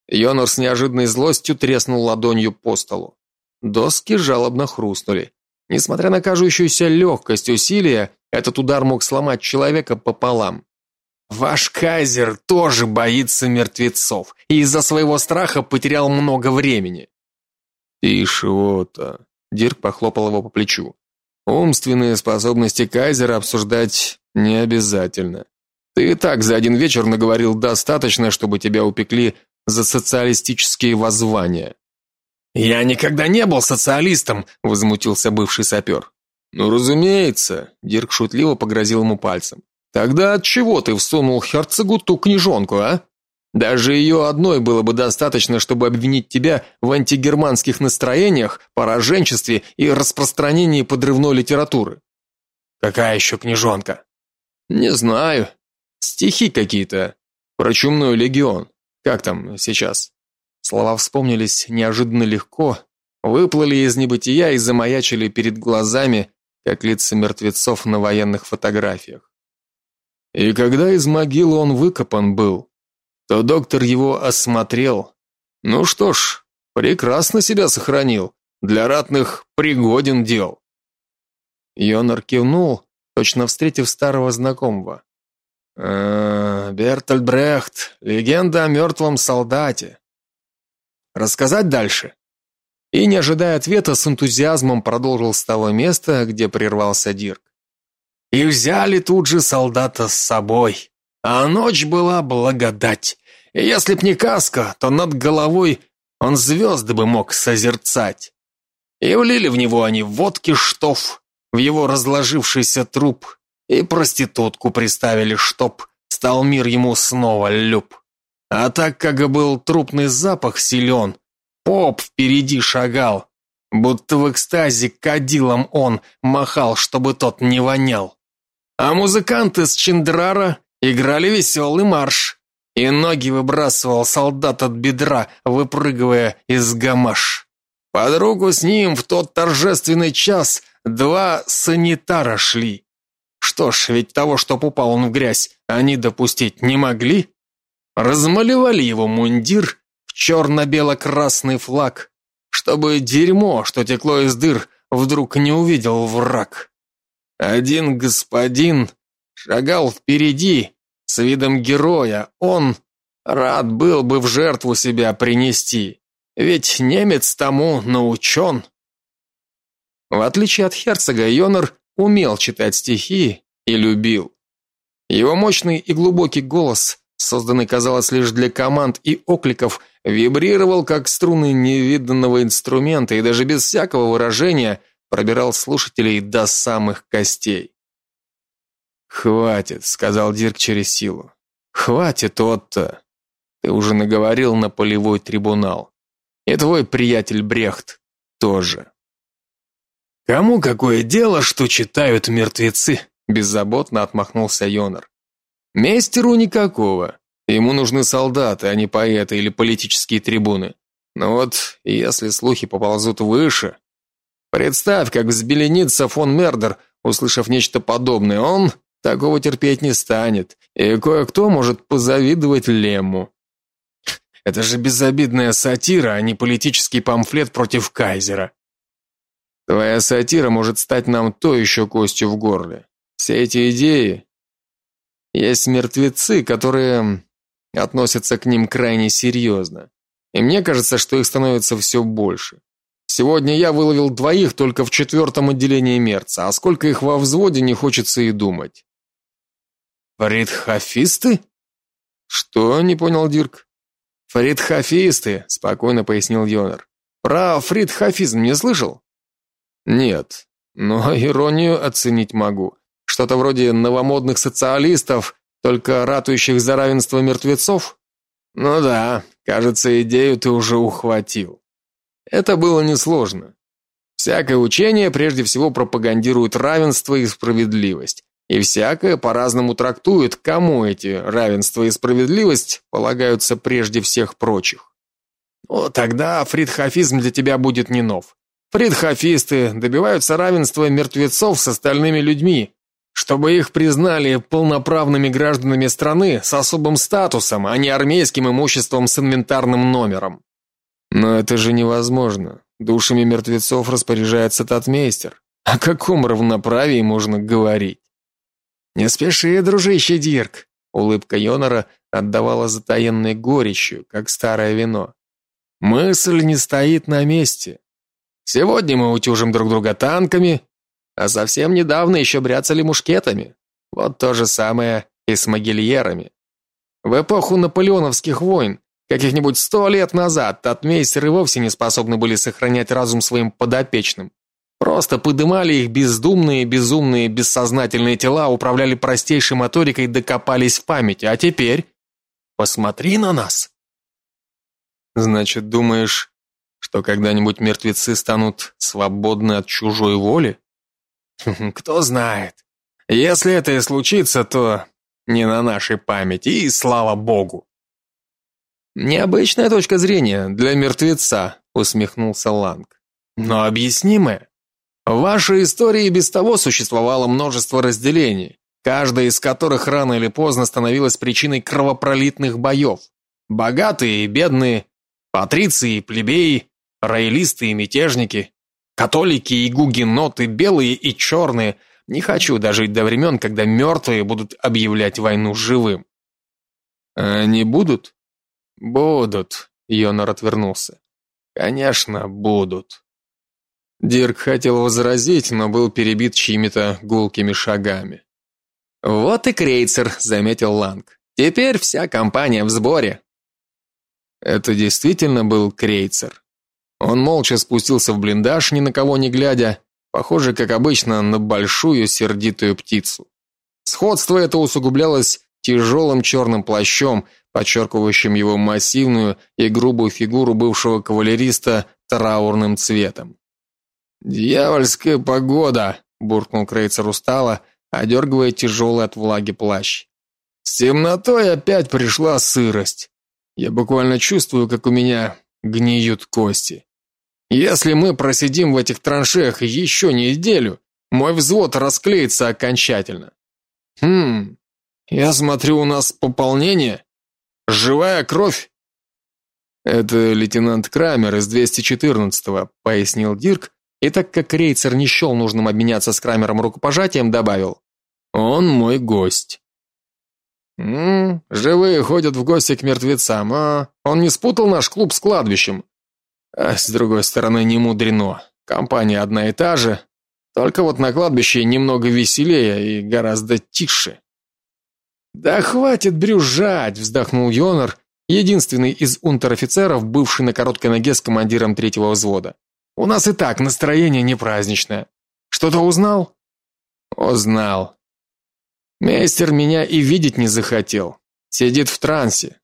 Йонор с неожиданной злостью треснул ладонью по столу. Доски жалобно хрустнули. Несмотря на кажущуюся легкость усилия, этот удар мог сломать человека пополам. Ваш кайзер тоже боится мертвецов и из-за своего страха потерял много времени. Тише, вот. Дирк похлопал его по плечу. Умственные способности кайзера обсуждать не обязательно. Ты и так за один вечер наговорил достаточно, чтобы тебя упекли за социалистические воззвания. Я никогда не был социалистом, возмутился бывший сапер. Ну, разумеется, Дирк шутливо погрозил ему пальцем. Тогда от чего ты всунул Херцогу ту книжонку, а? Даже ее одной было бы достаточно, чтобы обвинить тебя в антигерманских настроениях, пораженчестве и распространении подрывной литературы. Какая еще книжонка? Не знаю. Стихи какие-то про чумной легион. Как там сейчас? Слова вспомнились неожиданно легко, выплыли из небытия и замаячили перед глазами, как лица мертвецов на военных фотографиях. И когда из могилы он выкопан был, то доктор его осмотрел. Ну что ж, прекрасно себя сохранил, для ратных пригоден дел. Йонар кивнул, точно встретив старого знакомого. «Э, Бертольд Брехт, легенда о мертвом солдате. Рассказать дальше? И не ожидая ответа, с энтузиазмом продолжил с того места, где прервался Дирк. И взяли тут же солдата с собой. А ночь была благодать. И если б не каска, то над головой он звезды бы мог созерцать. И влили в него они водки штоф, в его разложившийся труп, и проститутку приставили, чтоб стал мир ему снова люб. А так как был трупный запах силен, поп впереди шагал, будто в экстазе кадилом он махал, чтобы тот не вонял. А музыканты с Чиндрара играли веселый марш, и ноги выбрасывал солдат от бедра, выпрыгивая из гамаш. Под руку с ним в тот торжественный час два санитара шли. Что ж, ведь того, что упал он в грязь, они допустить не могли. Размалевали его мундир в черно-бело-красный флаг, чтобы дерьмо, что текло из дыр, вдруг не увидел враг. Один господин шагал впереди с видом героя. Он рад был бы в жертву себя принести, ведь немец тому научен. В отличие от герцога, Йонар умел читать стихи и любил. Его мощный и глубокий голос, созданный, казалось, лишь для команд и окликов, вибрировал как струны невиданного инструмента и даже без всякого выражения пробирал слушателей до самых костей. «Хватит», — сказал Дирк через силу. «Хватит, Отто. Ты уже наговорил на полевой трибунал. И твой приятель Брехт тоже». «Кому какое дело, что читают мертвецы?» Беззаботно отмахнулся Йонар. Мейстеру никакого. Ему нужны солдаты, а не поэты или политические трибуны. Но вот если слухи поползут выше, представь, как взбеленится фон Мердер, услышав нечто подобное, он такого терпеть не станет, и кое-кто может позавидовать Лему. Это же безобидная сатира, а не политический памфлет против кайзера. Твоя сатира может стать нам то еще костью в горле. Все эти идеи есть мертвецы, которые относятся к ним крайне серьезно. И мне кажется, что их становится все больше. Сегодня я выловил двоих только в четвертом отделении Мерца, а сколько их во взводе не хочется и думать. Фридхафисты? Что? не понял Дирк. Фридхафисты, спокойно пояснил Йонер. Про фридхафизм не слышал? Нет, но иронию оценить могу. Что-то вроде новомодных социалистов, только ратующих за равенство мертвецов? Ну да, кажется, идею ты уже ухватил. Это было несложно. Всякое учение прежде всего пропагандирует равенство и справедливость, и всякое по-разному трактует, кому эти равенство и справедливость полагаются прежде всех прочих. Ну, тогда фридхафизм для тебя будет не нов. Фридхафисты добиваются равенства мертвецов с остальными людьми, чтобы их признали полноправными гражданами страны с особым статусом, а не армейским имуществом с инвентарным номером. Но это же невозможно. Душами мертвецов распоряжается татмейстер. О каком равноправии можно говорить? Не спеши, дружище Дирк. Улыбка Йонора отдавала затаенной горечью, как старое вино. Мысль не стоит на месте. Сегодня мы утюжим друг друга танками, а совсем недавно еще бряцали мушкетами. Вот то же самое и с могильерами. В эпоху наполеоновских войн, каких-нибудь сто лет назад, татмейстеры вовсе не способны были сохранять разум своим подопечным. Просто подымали их бездумные, безумные, бессознательные тела, управляли простейшей моторикой, докопались в памяти. А теперь посмотри на нас. Значит, думаешь, что когда-нибудь мертвецы станут свободны от чужой воли? Кто знает. Если это и случится, то не на нашей памяти, и слава богу. Необычная точка зрения для мертвеца, усмехнулся Ланг. Но объяснимая. В вашей истории без того существовало множество разделений, каждая из которых рано или поздно становилась причиной кровопролитных боев. Богатые и бедные, патриции и плебеи, роялисты и мятежники, католики и гугеноты, белые и черные. Не хочу дожить до времен, когда мертвые будут объявлять войну живым. Они будут? Будут, Йонар отвернулся. Конечно, будут. Дирк хотел возразить, но был перебит чьими-то гулкими шагами. Вот и крейцер, заметил Ланг. Теперь вся компания в сборе. Это действительно был крейцер. Он молча спустился в блиндаж, ни на кого не глядя, похоже, как обычно, на большую сердитую птицу. Сходство это усугублялось тяжелым черным плащом, подчеркивающим его массивную и грубую фигуру бывшего кавалериста траурным цветом. Дьявольская погода, буркнул Крейцер устало, одергивая тяжелый от влаги плащ. С темнотой опять пришла сырость. Я буквально чувствую, как у меня гниют кости. Если мы просидим в этих траншеях еще неделю, мой взвод расклеится окончательно. Хм. Я смотрю, у нас пополнение. Живая кровь. Это лейтенант Крамер из 214-го, пояснил Дирк, и так как Крейцер не счел нужным обменяться с Крамером рукопожатием, добавил: "Он мой гость". М, живые ходят в гости к мертвецам, а он не спутал наш клуб с кладбищем. А с другой стороны, не мудрено. Компания одна и та же, только вот на кладбище немного веселее и гораздо тише. Да хватит брюзжать, вздохнул Йонар, единственный из унтер-офицеров, бывший на короткой ноге с командиром третьего взвода. У нас и так настроение не праздничное. Что-то узнал? Узнал. Мейстер меня и видеть не захотел. Сидит в трансе.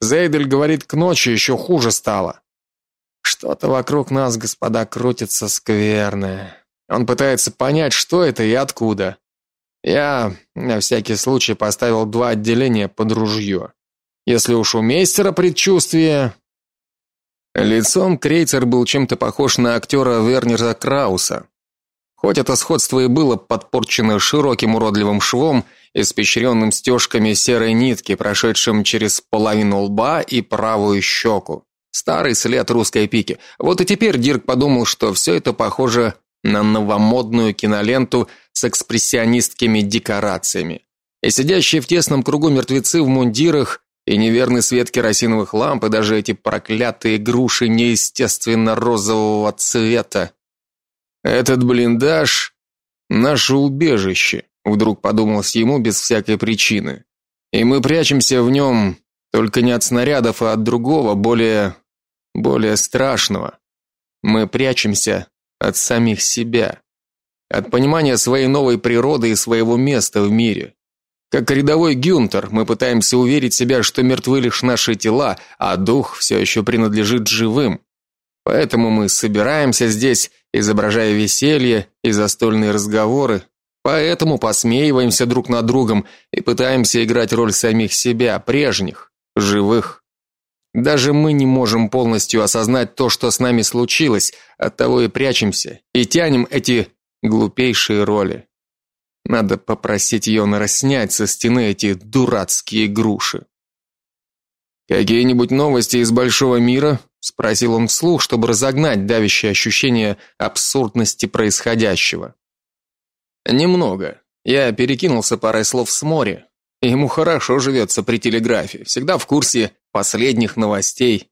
Зейдель говорит, к ночи еще хуже стало. Что-то вокруг нас, господа, крутится скверное. Он пытается понять, что это и откуда. Я на всякий случай поставил два отделения под ружье. Если уж у мейстера предчувствие, Лицом Крейцер был чем-то похож на актера Вернера Крауса. Хоть это сходство и было подпорчено широким уродливым швом, испещренным стежками серой нитки, прошедшим через половину лба и правую щеку. Старый след русской пики. Вот и теперь Дирк подумал, что все это похоже на новомодную киноленту с экспрессионистскими декорациями. И сидящие в тесном кругу мертвецы в мундирах и неверный свет керосиновых ламп, и даже эти проклятые груши неестественно розового цвета. Этот блиндаж наше убежище, вдруг подумалось ему без всякой причины. И мы прячемся в нем только не от снарядов, а от другого, более более страшного. Мы прячемся от самих себя, от понимания своей новой природы и своего места в мире. Как рядовой Гюнтер, мы пытаемся уверить себя, что мертвы лишь наши тела, а дух все еще принадлежит живым. Поэтому мы собираемся здесь, изображая веселье и застольные разговоры, поэтому посмеиваемся друг над другом и пытаемся играть роль самих себя, прежних, живых. Даже мы не можем полностью осознать то, что с нами случилось, оттого и прячемся и тянем эти глупейшие роли. Надо попросить Йонара снять со стены эти дурацкие груши. Какие-нибудь новости из большого мира? спросил он вслух, чтобы разогнать давящее ощущение абсурдности происходящего. Немного. Я перекинулся парой слов с моря. Ему хорошо живется при телеграфе, всегда в курсе последних новостей.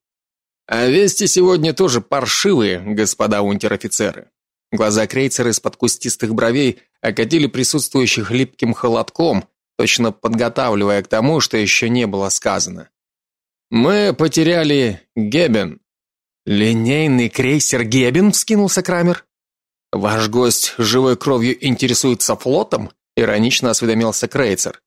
А вести сегодня тоже паршивые, господа унтер-офицеры. Глаза крейцера из-под кустистых бровей окатили присутствующих липким холодком, точно подготавливая к тому, что еще не было сказано. Мы потеряли Гебен. Линейный крейсер Гебен вскинулся Крамер. Ваш гость живой кровью интересуется флотом? иронично осведомился крейцер.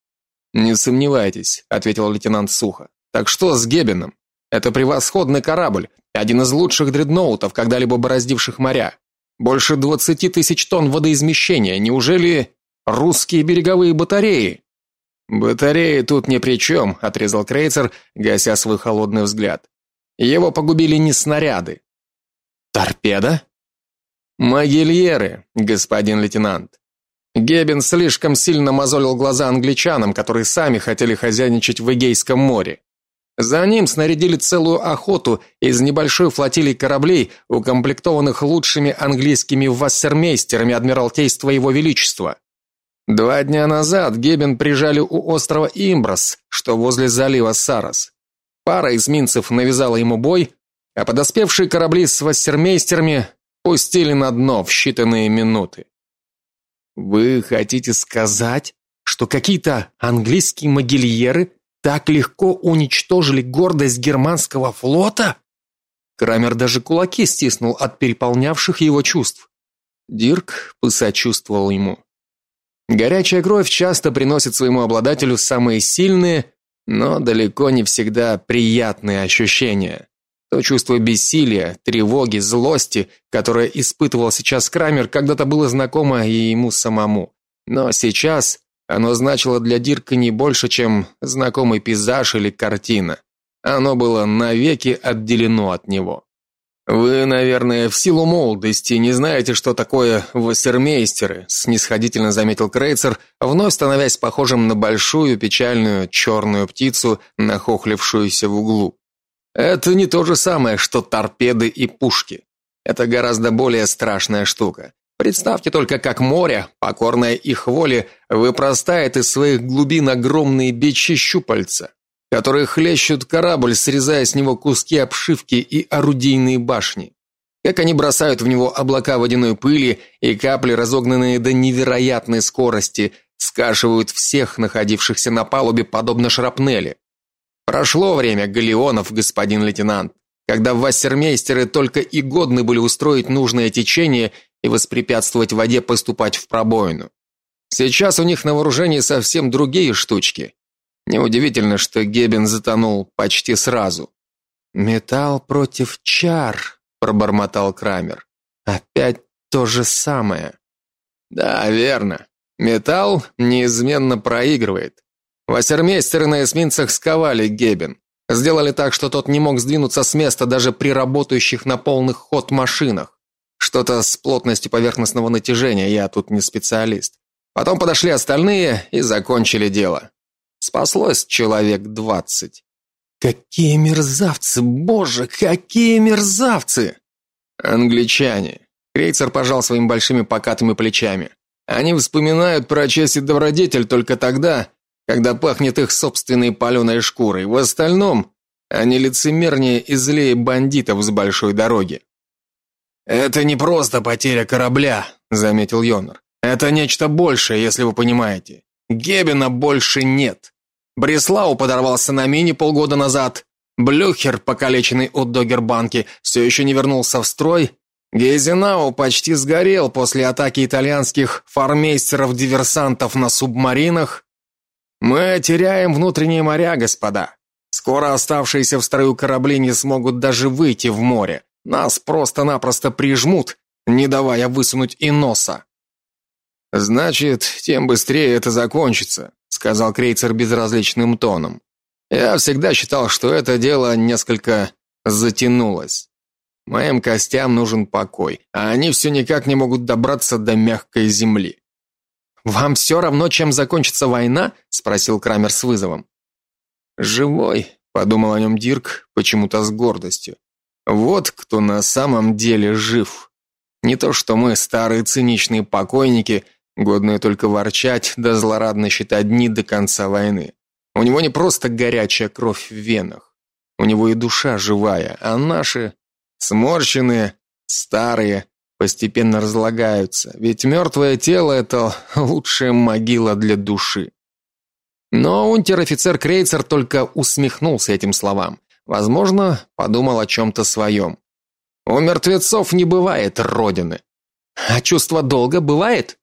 Не сомневайтесь, ответил лейтенант сухо. Так что с Гебеном? Это превосходный корабль, один из лучших дредноутов, когда-либо бороздивших моря. Больше 20 тысяч тонн водоизмещения. Неужели русские береговые батареи? Батареи тут ни при чем», — отрезал Крейцер, гася свой холодный взгляд. Его погубили не снаряды. Торпеда? Могильеры, господин лейтенант. Гебен слишком сильно мозолил глаза англичанам, которые сами хотели хозяйничать в Эгейском море. За ним снарядили целую охоту из небольшой флотилии кораблей, укомплектованных лучшими английскими вассермейстерами Адмиралтейства Его Величества. Два дня назад Гебен прижали у острова Имброс, что возле залива Сарас. Пара эсминцев навязала ему бой, а подоспевшие корабли с вассермейстерами пустили на дно в считанные минуты. Вы хотите сказать, что какие-то английские могильеры так легко уничтожили гордость германского флота? Крамер даже кулаки стиснул от переполнявших его чувств. Дирк посочувствовал ему. Горячая кровь часто приносит своему обладателю самые сильные, но далеко не всегда приятные ощущения. То чувство бессилия, тревоги, злости, которое испытывал сейчас Крамер, когда-то было знакомо и ему самому. Но сейчас оно значило для Дирка не больше, чем знакомый пейзаж или картина. Оно было навеки отделено от него. Вы, наверное, в силу молодости не знаете, что такое вассермейстеры, снисходительно заметил Крейцер, вновь становясь похожим на большую печальную черную птицу, нахохлившуюся в углу. Это не то же самое, что торпеды и пушки. Это гораздо более страшная штука. Представьте только, как море, покорное их воле, выпростает из своих глубин огромные бичи щупальца, которые хлещут корабль, срезая с него куски обшивки и орудийные башни. Как они бросают в него облака водяной пыли и капли, разогнанные до невероятной скорости, скашивают всех находившихся на палубе подобно шрапнели. Прошло время галеонов, господин лейтенант, когда вассермейстеры только и годны были устроить нужное течение и воспрепятствовать воде поступать в пробоину. Сейчас у них на вооружении совсем другие штучки. Неудивительно, что Гебен затонул почти сразу. Металл против чар, пробормотал Крамер. Опять то же самое. Да, верно. Металл неизменно проигрывает. Вассермейстеры на эсминцах сковали Гебен. Сделали так, что тот не мог сдвинуться с места даже при работающих на полных ход машинах. Что-то с плотностью поверхностного натяжения, я тут не специалист. Потом подошли остальные и закончили дело. Спаслось человек двадцать. Какие мерзавцы, боже, какие мерзавцы! Англичане. Крейцер пожал своими большими покатыми плечами. Они вспоминают про честь и добродетель только тогда, когда пахнет их собственной паленой шкурой. В остальном они лицемернее и злее бандитов с большой дороги. Это не просто потеря корабля, заметил Йонер. Это нечто большее, если вы понимаете. Гебена больше нет. Бреслау подорвался на мине полгода назад. Блюхер, покалеченный от Догербанки, все еще не вернулся в строй. Гейзенау почти сгорел после атаки итальянских фармейстеров-диверсантов на субмаринах. Мы теряем внутренние моря, господа. Скоро оставшиеся в строю корабли не смогут даже выйти в море. Нас просто-напросто прижмут, не давая высунуть и носа. Значит, тем быстрее это закончится, сказал Крейцер безразличным тоном. Я всегда считал, что это дело несколько затянулось. Моим костям нужен покой, а они все никак не могут добраться до мягкой земли. Вам все равно, чем закончится война? спросил Крамер с вызовом. Живой, подумал о нем Дирк почему-то с гордостью. Вот кто на самом деле жив. Не то, что мы старые циничные покойники, годные только ворчать да злорадно считать дни до конца войны. У него не просто горячая кровь в венах. У него и душа живая, а наши сморщенные, старые, постепенно разлагаются. Ведь мертвое тело это лучшая могила для души. Но унтер-офицер Крейцер только усмехнулся этим словам. Возможно, подумал о чем-то своем. У мертвецов не бывает родины. А чувство долга бывает?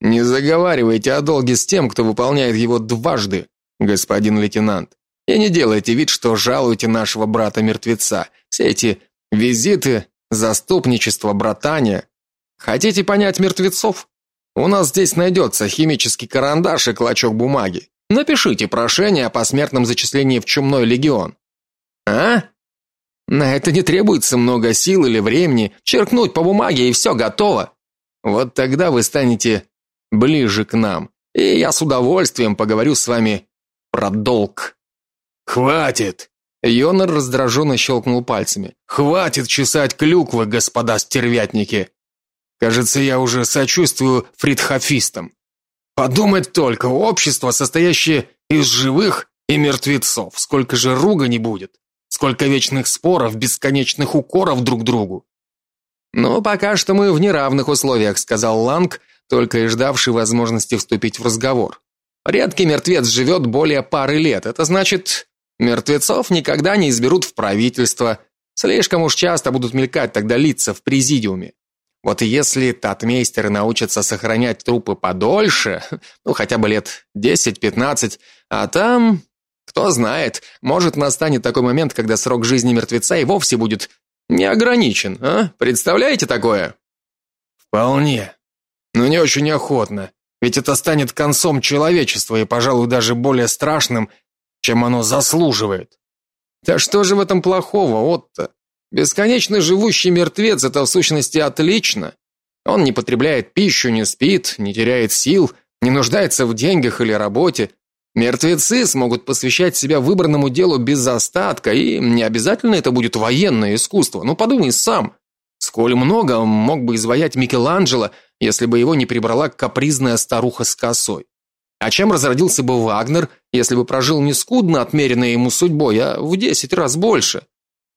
Не заговаривайте о долге с тем, кто выполняет его дважды, господин лейтенант. И не делайте вид, что жалуете нашего брата-мертвеца. Все эти визиты, заступничество, братания. Хотите понять мертвецов? У нас здесь найдется химический карандаш и клочок бумаги. Напишите прошение о посмертном зачислении в чумной легион. А? На это не требуется много сил или времени, черкнуть по бумаге и все готово. Вот тогда вы станете ближе к нам, и я с удовольствием поговорю с вами про долг. Хватит. Йонар раздраженно щелкнул пальцами. Хватит чесать клюквы, господа стервятники. Кажется, я уже сочувствую фридхофистам. Подумать только, общество, состоящее из живых и мертвецов. Сколько же ругани будет, сколько вечных споров, бесконечных укоров друг другу. Ну, пока что мы в неравных условиях, сказал Ланг, только и ждавший возможности вступить в разговор. Редкий мертвец живет более пары лет. Это значит, мертвецов никогда не изберут в правительство. Слишком уж часто будут мелькать тогда лица в президиуме. Вот если татмейстеры научатся сохранять трупы подольше, ну хотя бы лет 10-15, а там кто знает, может настанет такой момент, когда срок жизни мертвеца и вовсе будет не ограничен, а? Представляете такое? Вполне. Но не очень охотно, ведь это станет концом человечества и, пожалуй, даже более страшным, чем оно заслуживает. Да что же в этом плохого, Отто? Бесконечно живущий мертвец это в сущности отлично. Он не потребляет пищу, не спит, не теряет сил, не нуждается в деньгах или работе. Мертвецы смогут посвящать себя выбранному делу без остатка, и не обязательно это будет военное искусство. Ну подумай сам, сколь много мог бы изваять Микеланджело, если бы его не прибрала капризная старуха с косой. А чем разродился бы Вагнер, если бы прожил не скудно отмеренной ему судьбой, а в десять раз больше?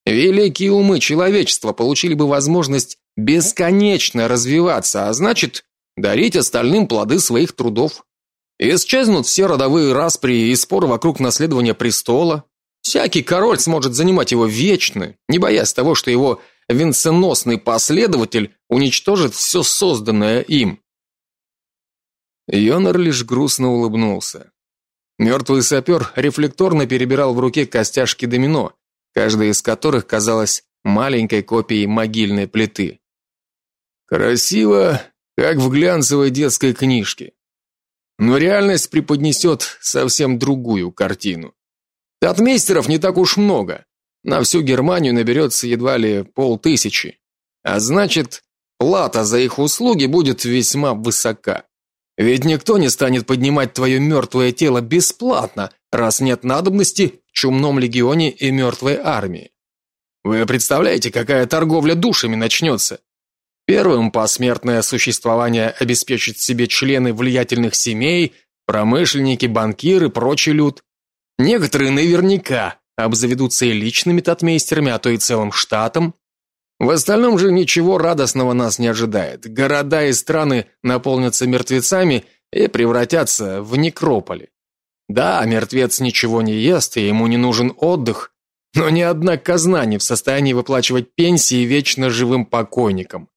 Великие умы человечества получили бы возможность бесконечно развиваться, а значит, дарить остальным плоды своих трудов. Исчезнут все родовые распри и споры вокруг наследования престола. Всякий король сможет занимать его вечно, не боясь того, что его венценосный последователь уничтожит все созданное им. Йонар лишь грустно улыбнулся. Мертвый сапер рефлекторно перебирал в руке костяшки домино, каждая из которых казалась маленькой копией могильной плиты. Красиво, как в глянцевой детской книжке. Но реальность преподнесет совсем другую картину. Татмейстеров не так уж много. На всю Германию наберется едва ли полтысячи. А значит, плата за их услуги будет весьма высока. Ведь никто не станет поднимать твое мертвое тело бесплатно, раз нет надобности в чумном легионе и мертвой армии. Вы представляете, какая торговля душами начнется? Первым посмертное существование обеспечат себе члены влиятельных семей, промышленники, банкиры, прочий люд. Некоторые наверняка обзаведутся и личными татмейстерами, а то и целым штатом. В остальном же ничего радостного нас не ожидает. Города и страны наполнятся мертвецами и превратятся в некрополи. Да, мертвец ничего не ест, и ему не нужен отдых, но ни одна казна не в состоянии выплачивать пенсии вечно живым покойникам.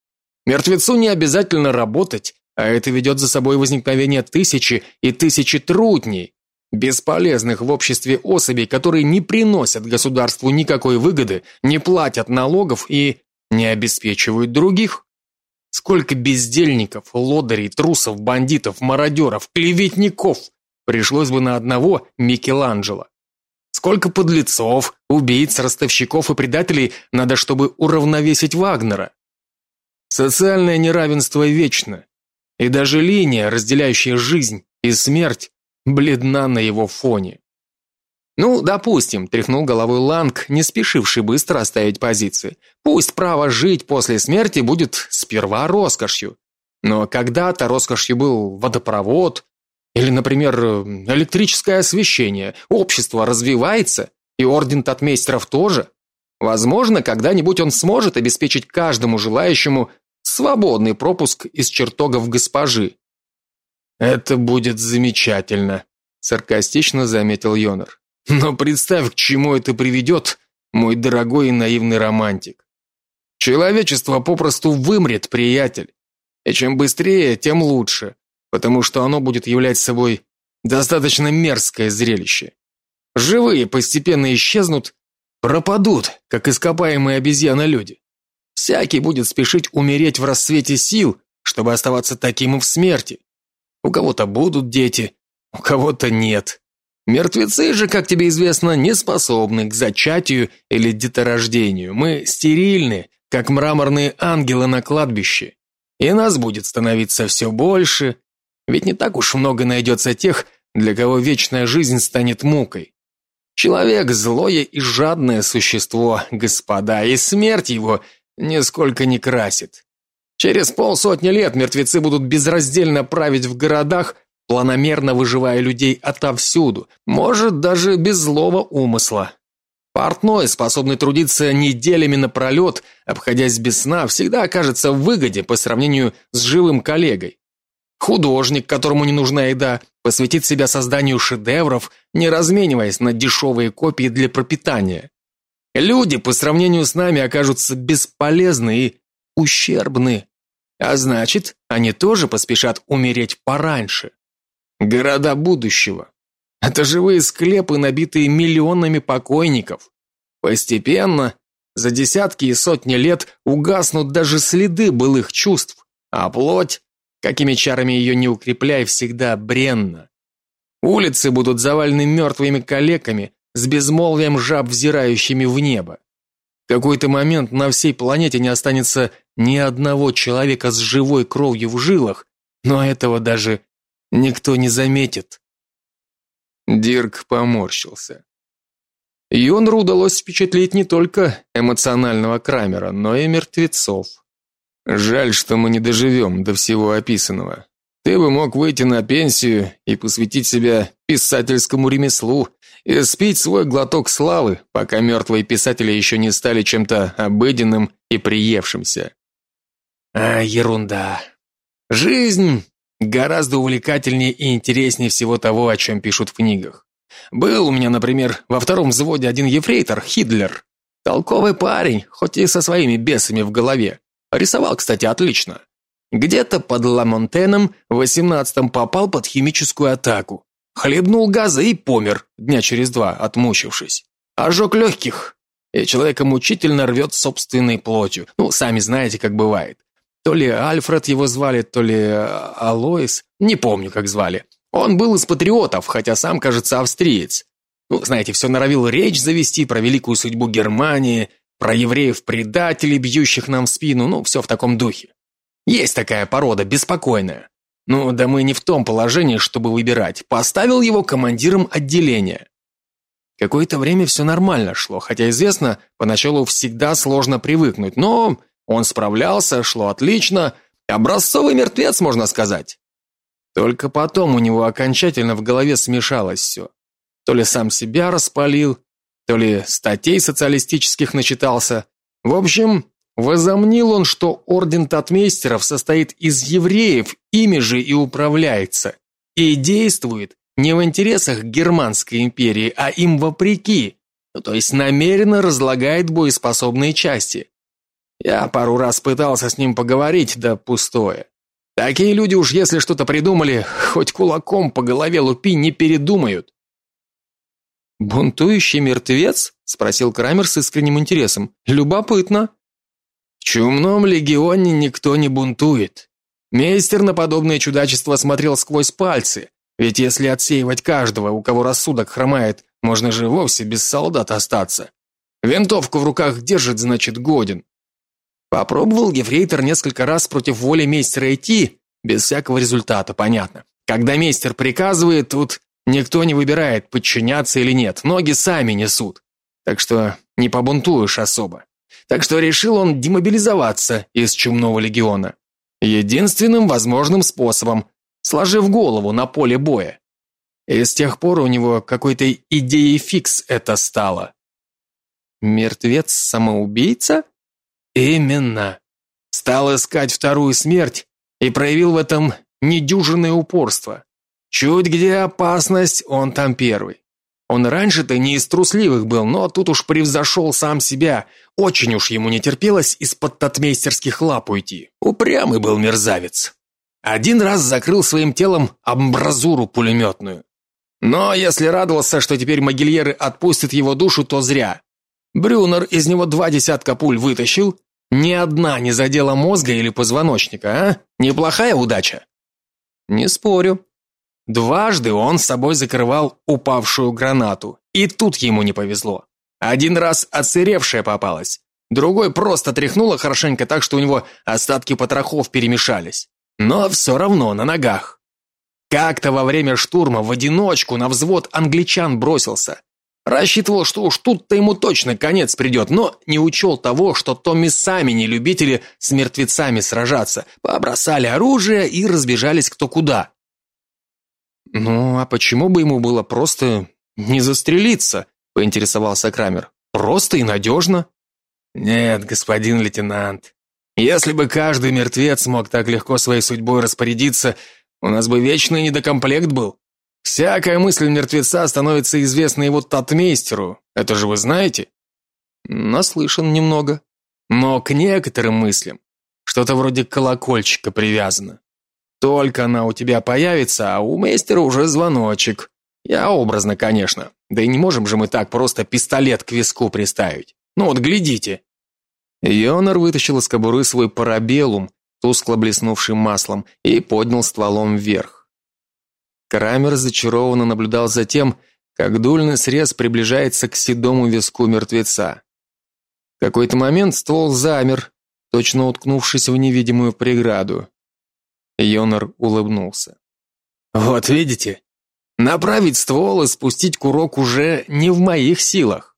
Мертвецу не обязательно работать, а это ведет за собой возникновение тысячи и тысячи трудней, бесполезных в обществе особей, которые не приносят государству никакой выгоды, не платят налогов и не обеспечивают других. Сколько бездельников, лодырей, трусов, бандитов, мародеров, клеветников пришлось бы на одного Микеланджело. Сколько подлецов, убийц, ростовщиков и предателей надо, чтобы уравновесить Вагнера? Социальное неравенство вечно, и даже линия, разделяющая жизнь и смерть, бледна на его фоне. Ну, допустим, тряхнул головой Ланг, не спешивший быстро оставить позиции. Пусть право жить после смерти будет сперва роскошью. Но когда-то роскошью был водопровод или, например, электрическое освещение. Общество развивается, и орден татмейстеров тоже. Возможно, когда-нибудь он сможет обеспечить каждому желающему свободный пропуск из чертогов госпожи. Это будет замечательно, саркастично заметил Йонар. Но представь, к чему это приведет, мой дорогой и наивный романтик. Человечество попросту вымрет, приятель. И чем быстрее, тем лучше, потому что оно будет являть собой достаточно мерзкое зрелище. Живые постепенно исчезнут, пропадут, как ископаемые обезьяны-люди. Всякий будет спешить умереть в рассвете сил, чтобы оставаться таким и в смерти. У кого-то будут дети, у кого-то нет. Мертвецы же, как тебе известно, не способны к зачатию или деторождению. Мы стерильны, как мраморные ангелы на кладбище. И нас будет становиться все больше, ведь не так уж много найдется тех, для кого вечная жизнь станет мукой. Человек злое и жадное существо, господа, и смерть его нисколько не красит. Через полсотни лет мертвецы будут безраздельно править в городах, планомерно выживая людей отовсюду, может, даже без злого умысла. Портной, способный трудиться неделями напролет, обходясь без сна, всегда окажется в выгоде по сравнению с живым коллегой. Художник, которому не нужна еда, посвятит себя созданию шедевров, не размениваясь на дешевые копии для пропитания. Люди по сравнению с нами окажутся бесполезны и ущербны. А значит, они тоже поспешат умереть пораньше. Города будущего. Это живые склепы, набитые миллионами покойников. Постепенно, за десятки и сотни лет угаснут даже следы былых чувств, а плоть, какими чарами ее не укрепляй, всегда бренна. Улицы будут завалены мертвыми калеками, с безмолвием жаб, взирающими в небо. В какой-то момент на всей планете не останется ни одного человека с живой кровью в жилах, но этого даже никто не заметит. Дирк поморщился. Йонру удалось впечатлить не только эмоционального Крамера, но и мертвецов. Жаль, что мы не доживем до всего описанного. Ты бы мог выйти на пенсию и посвятить себя писательскому ремеслу и спить свой глоток славы, пока мертвые писатели еще не стали чем-то обыденным и приевшимся. А ерунда. Жизнь гораздо увлекательнее и интереснее всего того, о чем пишут в книгах. Был у меня, например, во втором взводе один ефрейтор, Хидлер. Толковый парень, хоть и со своими бесами в голове. Рисовал, кстати, отлично. Где-то под Ламонтеном в 18-м попал под химическую атаку. Хлебнул газа и помер, дня через два, отмучившись. Ожог легких. И человека мучительно рвет собственной плотью. Ну, сами знаете, как бывает. То ли Альфред его звали, то ли э, Алоис, не помню, как звали. Он был из патриотов, хотя сам, кажется, австриец. Ну, знаете, все норовил речь завести про великую судьбу Германии, про евреев-предателей, бьющих нам в спину, ну, все в таком духе. Есть такая порода, беспокойная. Ну, да мы не в том положении, чтобы выбирать. Поставил его командиром отделения. Какое-то время все нормально шло, хотя известно, поначалу всегда сложно привыкнуть, но он справлялся, шло отлично, образцовый мертвец, можно сказать. Только потом у него окончательно в голове смешалось все. То ли сам себя распалил, то ли статей социалистических начитался. В общем, возомнил он, что орден татмейстеров состоит из евреев, ими же и управляется, и действует не в интересах Германской империи, а им вопреки, ну, то есть намеренно разлагает боеспособные части. Я пару раз пытался с ним поговорить, да пустое. Такие люди уж если что-то придумали, хоть кулаком по голове лупи, не передумают. Бунтующий мертвец? спросил Крамер с искренним интересом. Любопытно. В чумном легионе никто не бунтует. Мейстер на подобное чудачество смотрел сквозь пальцы, ведь если отсеивать каждого, у кого рассудок хромает, можно же вовсе без солдат остаться. Винтовку в руках держит, значит, годен. Попробовал Гефрейтор несколько раз против воли мейстера идти, без всякого результата, понятно. Когда мейстер приказывает, тут никто не выбирает, подчиняться или нет. Ноги сами несут. Так что не побунтуешь особо. Так что решил он демобилизоваться из Чумного легиона. Единственным возможным способом, сложив голову на поле боя. И с тех пор у него какой-то идеей фикс это стало. Мертвец-самоубийца? Именно. Стал искать вторую смерть и проявил в этом недюжинное упорство. Чуть где опасность, он там первый. Он раньше-то не из трусливых был, но тут уж превзошел сам себя. Очень уж ему не терпелось из-под татмейстерских лап уйти. Упрямый был мерзавец. Один раз закрыл своим телом амбразуру пулеметную. Но если радовался, что теперь могильеры отпустят его душу, то зря. Брюнер из него два десятка пуль вытащил, ни одна не задела мозга или позвоночника, а? Неплохая удача. Не спорю. Дважды он с собой закрывал упавшую гранату, и тут ему не повезло. Один раз оцеревшая попалась, другой просто тряхнула хорошенько так, что у него остатки потрохов перемешались. Но все равно на ногах. Как-то во время штурма в одиночку на взвод англичан бросился. Рассчитывал, что уж тут-то ему точно конец придет, но не учел того, что Томми сами не любители с мертвецами сражаться, побросали оружие и разбежались кто куда. Ну, а почему бы ему было просто не застрелиться? поинтересовался Крамер. Просто и надежно?» Нет, господин лейтенант. Если бы каждый мертвец мог так легко своей судьбой распорядиться, у нас бы вечный недокомплект был. Всякая мысль мертвеца становится известна его татмейстеру. Это же вы знаете? Наслышан немного. Но к некоторым мыслям что-то вроде колокольчика привязано. Только она у тебя появится, а у мейстера уже звоночек. Я образно, конечно. Да и не можем же мы так просто пистолет к виску приставить. Ну вот глядите. Йонар вытащил из кобуры свой парабеллум, тускло блеснувший маслом, и поднял стволом вверх. Крамер зачарованно наблюдал за тем, как дульный срез приближается к седому виску мертвеца. В какой-то момент ствол замер, точно уткнувшись в невидимую преграду. Йонар улыбнулся. Вот видите? Направить ствол и спустить курок уже не в моих силах.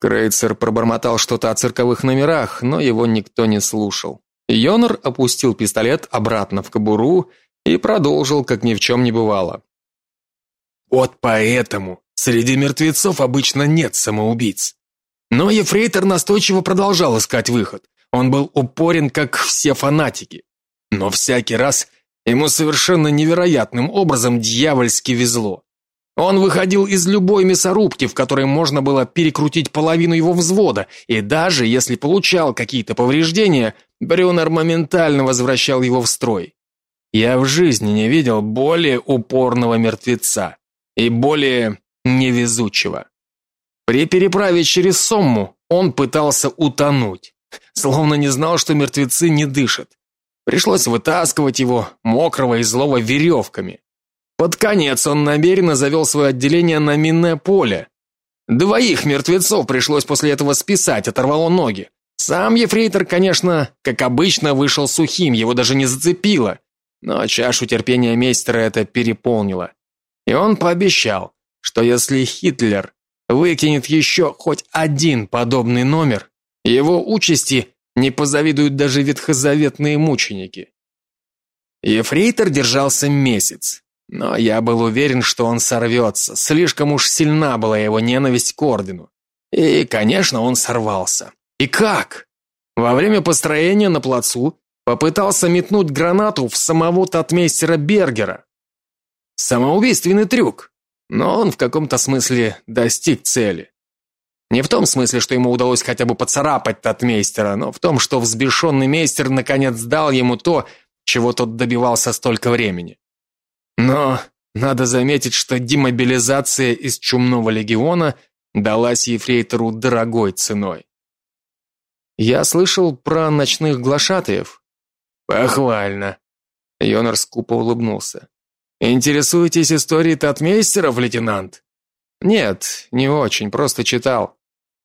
Крейцер пробормотал что-то о цирковых номерах, но его никто не слушал. Йонар опустил пистолет обратно в кобуру и продолжил, как ни в чем не бывало. Вот поэтому среди мертвецов обычно нет самоубийц. Но Ефрейтор настойчиво продолжал искать выход. Он был упорен, как все фанатики. Но всякий раз ему совершенно невероятным образом дьявольски везло. Он выходил из любой мясорубки, в которой можно было перекрутить половину его взвода, и даже если получал какие-то повреждения, Брюнер моментально возвращал его в строй. Я в жизни не видел более упорного мертвеца и более невезучего. При переправе через Сомму он пытался утонуть, словно не знал, что мертвецы не дышат. Пришлось вытаскивать его, мокрого и злого, веревками. Под конец он намеренно завел свое отделение на минное поле. Двоих мертвецов пришлось после этого списать, оторвало ноги. Сам ефрейтор, конечно, как обычно, вышел сухим, его даже не зацепило. Но чашу терпения мейстера это переполнило. И он пообещал, что если Хитлер выкинет еще хоть один подобный номер, его участи не позавидуют даже ветхозаветные мученики. Ефрейтор держался месяц, но я был уверен, что он сорвется. Слишком уж сильна была его ненависть к ордену. И, конечно, он сорвался. И как? Во время построения на плацу попытался метнуть гранату в самого татмейстера Бергера. Самоубийственный трюк, но он в каком-то смысле достиг цели. Не в том смысле, что ему удалось хотя бы поцарапать татмейстера, но в том, что взбешенный мейстер наконец дал ему то, чего тот добивался столько времени. Но надо заметить, что демобилизация из чумного легиона далась ефрейтору дорогой ценой. Я слышал про ночных глашатаев. Похвально. Йонар скупо улыбнулся. Интересуетесь историей татмейстеров, лейтенант? Нет, не очень, просто читал.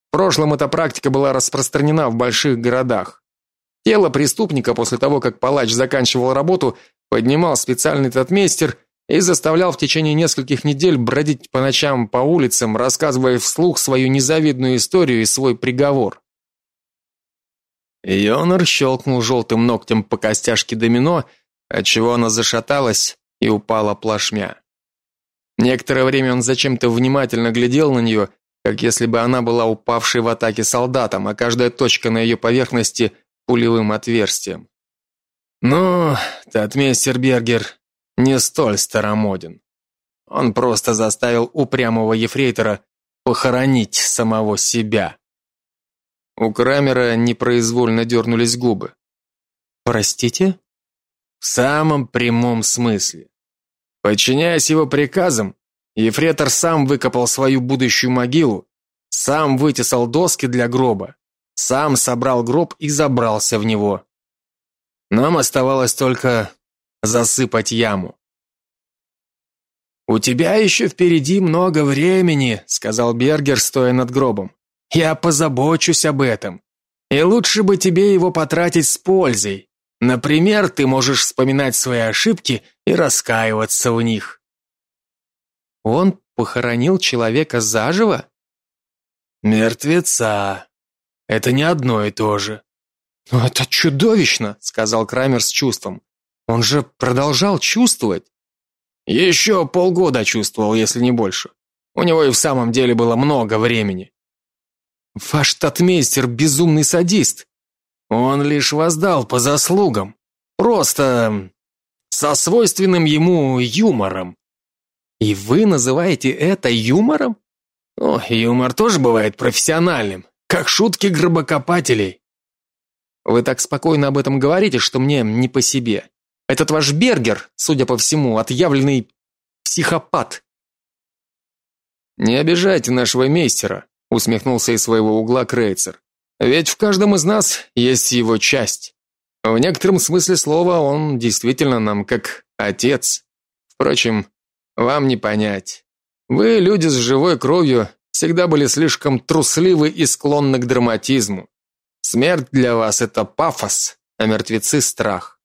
В прошлом эта практика была распространена в больших городах. Тело преступника после того, как палач заканчивал работу, поднимал специальный татмейстер и заставлял в течение нескольких недель бродить по ночам по улицам, рассказывая вслух свою незавидную историю и свой приговор. Йонар щелкнул желтым ногтем по костяшке домино, отчего она зашаталась и упала плашмя. Некоторое время он зачем-то внимательно глядел на нее, как если бы она была упавшей в атаке солдатом, а каждая точка на ее поверхности пулевым отверстием. Но татмейстер Бергер не столь старомоден. Он просто заставил упрямого ефрейтора похоронить самого себя. У Крамера непроизвольно дернулись губы. Простите? В самом прямом смысле. Подчиняясь его приказам, Ефрейтор сам выкопал свою будущую могилу, сам вытесал доски для гроба, сам собрал гроб и забрался в него. Нам оставалось только засыпать яму. У тебя еще впереди много времени, сказал Бергер, стоя над гробом. Я позабочусь об этом. И лучше бы тебе его потратить с пользой. Например, ты можешь вспоминать свои ошибки и раскаиваться в них. Он похоронил человека заживо? Мертвеца. Это не одно и то же. Но это чудовищно, сказал Крамер с чувством. Он же продолжал чувствовать. Еще полгода чувствовал, если не больше. У него и в самом деле было много времени. Ваш татмейстер безумный садист. Он лишь воздал по заслугам. Просто со свойственным ему юмором. И вы называете это юмором? Ну, юмор тоже бывает профессиональным, как шутки гробокопателей. Вы так спокойно об этом говорите, что мне не по себе. Этот ваш Бергер, судя по всему, отъявленный психопат. Не обижайте нашего мейстера, усмехнулся из своего угла Крейцер. Ведь в каждом из нас есть его часть. В некотором смысле слова он действительно нам как отец. Впрочем, вам не понять. Вы, люди с живой кровью, всегда были слишком трусливы и склонны к драматизму. Смерть для вас это пафос, а мертвецы страх.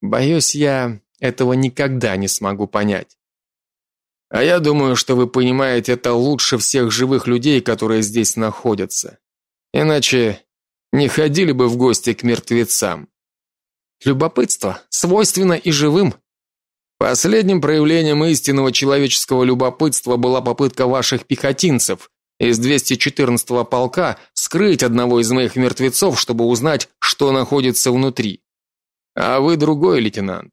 Боюсь, я этого никогда не смогу понять. А я думаю, что вы понимаете это лучше всех живых людей, которые здесь находятся. Иначе не ходили бы в гости к мертвецам. Любопытство свойственно и живым, Последним проявлением истинного человеческого любопытства была попытка ваших пехотинцев из 214-го полка скрыть одного из моих мертвецов, чтобы узнать, что находится внутри. А вы другой лейтенант.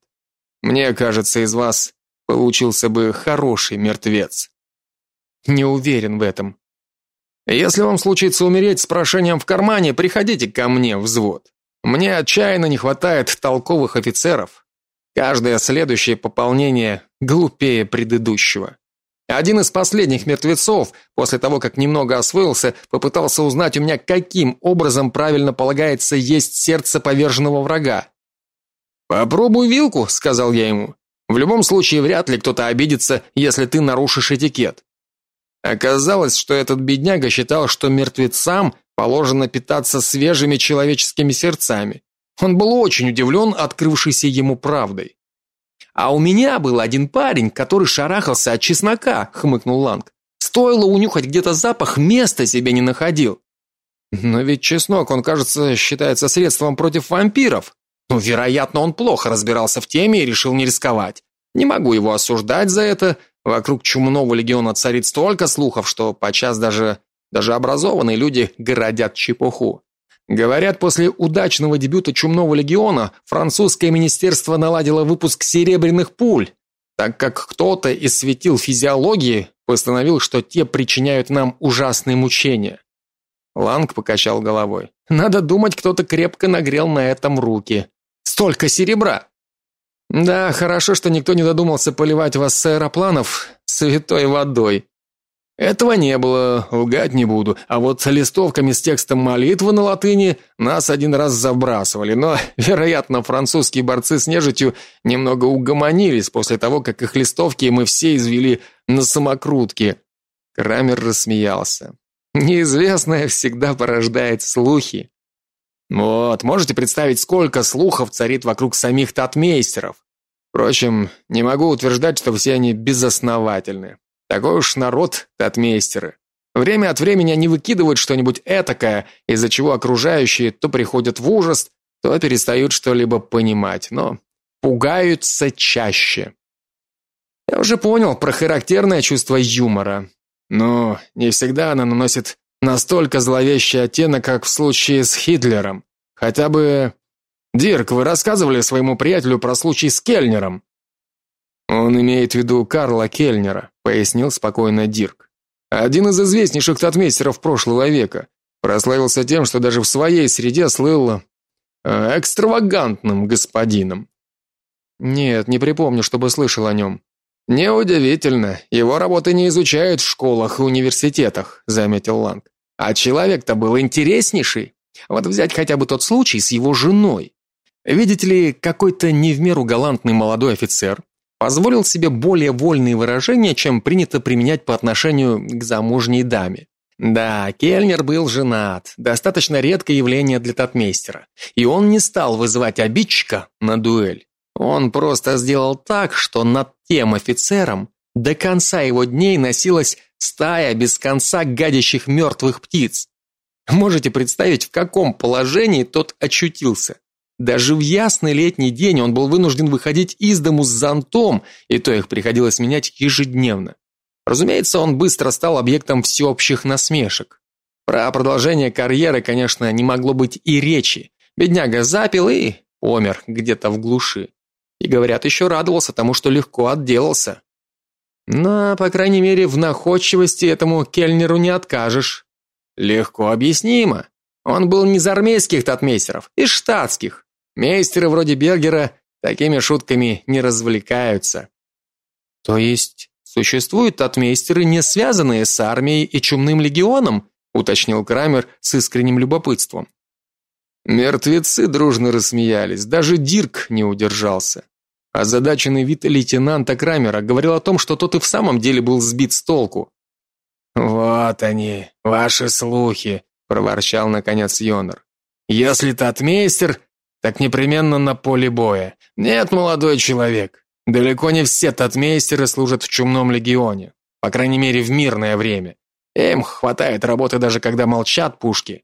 Мне кажется, из вас получился бы хороший мертвец. Не уверен в этом. Если вам случится умереть с прошением в кармане, приходите ко мне взвод. Мне отчаянно не хватает толковых офицеров. Каждое следующее пополнение глупее предыдущего. Один из последних мертвецов, после того, как немного освоился, попытался узнать у меня, каким образом правильно полагается есть сердце поверженного врага. "Попробуй вилку", сказал я ему. "В любом случае вряд ли кто-то обидится, если ты нарушишь этикет". Оказалось, что этот бедняга считал, что мертвецам положено питаться свежими человеческими сердцами. Он был очень удивлен открывшейся ему правдой. А у меня был один парень, который шарахался от чеснока, хмыкнул Ланг. Стоило унюхать где-то запах, места себе не находил. Но ведь чеснок, он, кажется, считается средством против вампиров. Ну, вероятно, он плохо разбирался в теме и решил не рисковать. Не могу его осуждать за это. Вокруг чумного легиона царит столько слухов, что подчас даже даже образованные люди городят чепуху. Говорят, после удачного дебюта Чумного легиона французское министерство наладило выпуск серебряных пуль, так как кто-то из светил физиологии постановил, что те причиняют нам ужасные мучения. Ланг покачал головой. Надо думать, кто-то крепко нагрел на этом руки. Столько серебра. Да, хорошо, что никто не додумался поливать вас с аэропланов святой водой. Этого не было, лгать не буду. А вот листовками с текстом молитвы на латыни нас один раз забрасывали, но, вероятно, французские борцы с нежитью немного угомонились после того, как их листовки мы все извели на самокрутке. Крамер рассмеялся. Неизвестное всегда порождает слухи. Вот, можете представить, сколько слухов царит вокруг самих татмейстеров. Впрочем, не могу утверждать, что все они безосновательны. Такой уж народ, татмейстеры. Время от времени они выкидывают что-нибудь этакое, из-за чего окружающие то приходят в ужас, то перестают что-либо понимать, но пугаются чаще. Я уже понял про характерное чувство юмора. Но не всегда оно наносит настолько зловещий оттенок, как в случае с Хитлером. Хотя бы Дирк, вы рассказывали своему приятелю про случай с Кельнером. Он имеет в виду Карла Кельнера, пояснил спокойно Дирк. Один из известнейших татмейстеров прошлого века, прославился тем, что даже в своей среде слыл э, экстравагантным господином. Нет, не припомню, чтобы слышал о нем». Неудивительно, его работы не изучают в школах и университетах, заметил Ланг. А человек-то был интереснейший. Вот взять хотя бы тот случай с его женой. Видите ли, какой-то не в меру галантный молодой офицер позволил себе более вольные выражения, чем принято применять по отношению к замужней даме. Да, Кельнер был женат, достаточно редкое явление для татмейстера, и он не стал вызывать обидчика на дуэль. Он просто сделал так, что над тем офицером до конца его дней носилась стая без конца гадящих мертвых птиц. Можете представить, в каком положении тот очутился? Даже в ясный летний день он был вынужден выходить из дому с зонтом, и то их приходилось менять ежедневно. Разумеется, он быстро стал объектом всеобщих насмешек. Про продолжение карьеры, конечно, не могло быть и речи. Бедняга запил и умер где-то в глуши. И говорят, еще радовался тому, что легко отделался. Но, по крайней мере, в находчивости этому Кельнеру не откажешь. Легко объяснимо. Он был не из армейских татмейстеров, из штатских. Мейстеры вроде Бергера такими шутками не развлекаются. То есть существуют татмейстеры, не связанные с армией и чумным легионом, уточнил Крамер с искренним любопытством. Мертвецы дружно рассмеялись, даже Дирк не удержался. Озадаченный вид лейтенанта Крамера говорил о том, что тот и в самом деле был сбит с толку. Вот они, ваши слухи, проворчал наконец Йонер. Если татмейстер, так непременно на поле боя. Нет, молодой человек. Далеко не все татмейстеры служат в чумном легионе, по крайней мере, в мирное время. Им хватает работы даже когда молчат пушки.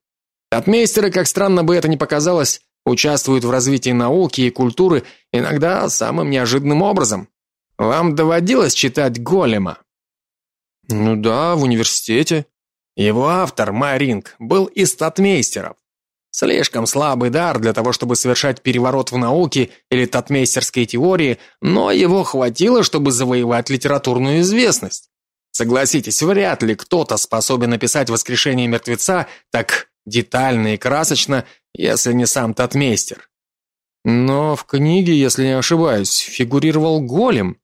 Татмейстеры, как странно бы это ни показалось, участвуют в развитии науки и культуры иногда самым неожиданным образом. Вам доводилось читать Голема? Ну да, в университете. Его автор, Маринг, был из татмейстеров. Слишком слабый дар для того, чтобы совершать переворот в науке или татмейстерской теории, но его хватило, чтобы завоевать литературную известность. Согласитесь, вряд ли кто-то способен написать воскрешение мертвеца так детально и красочно, если не сам татмейстер. Но в книге, если не ошибаюсь, фигурировал голем.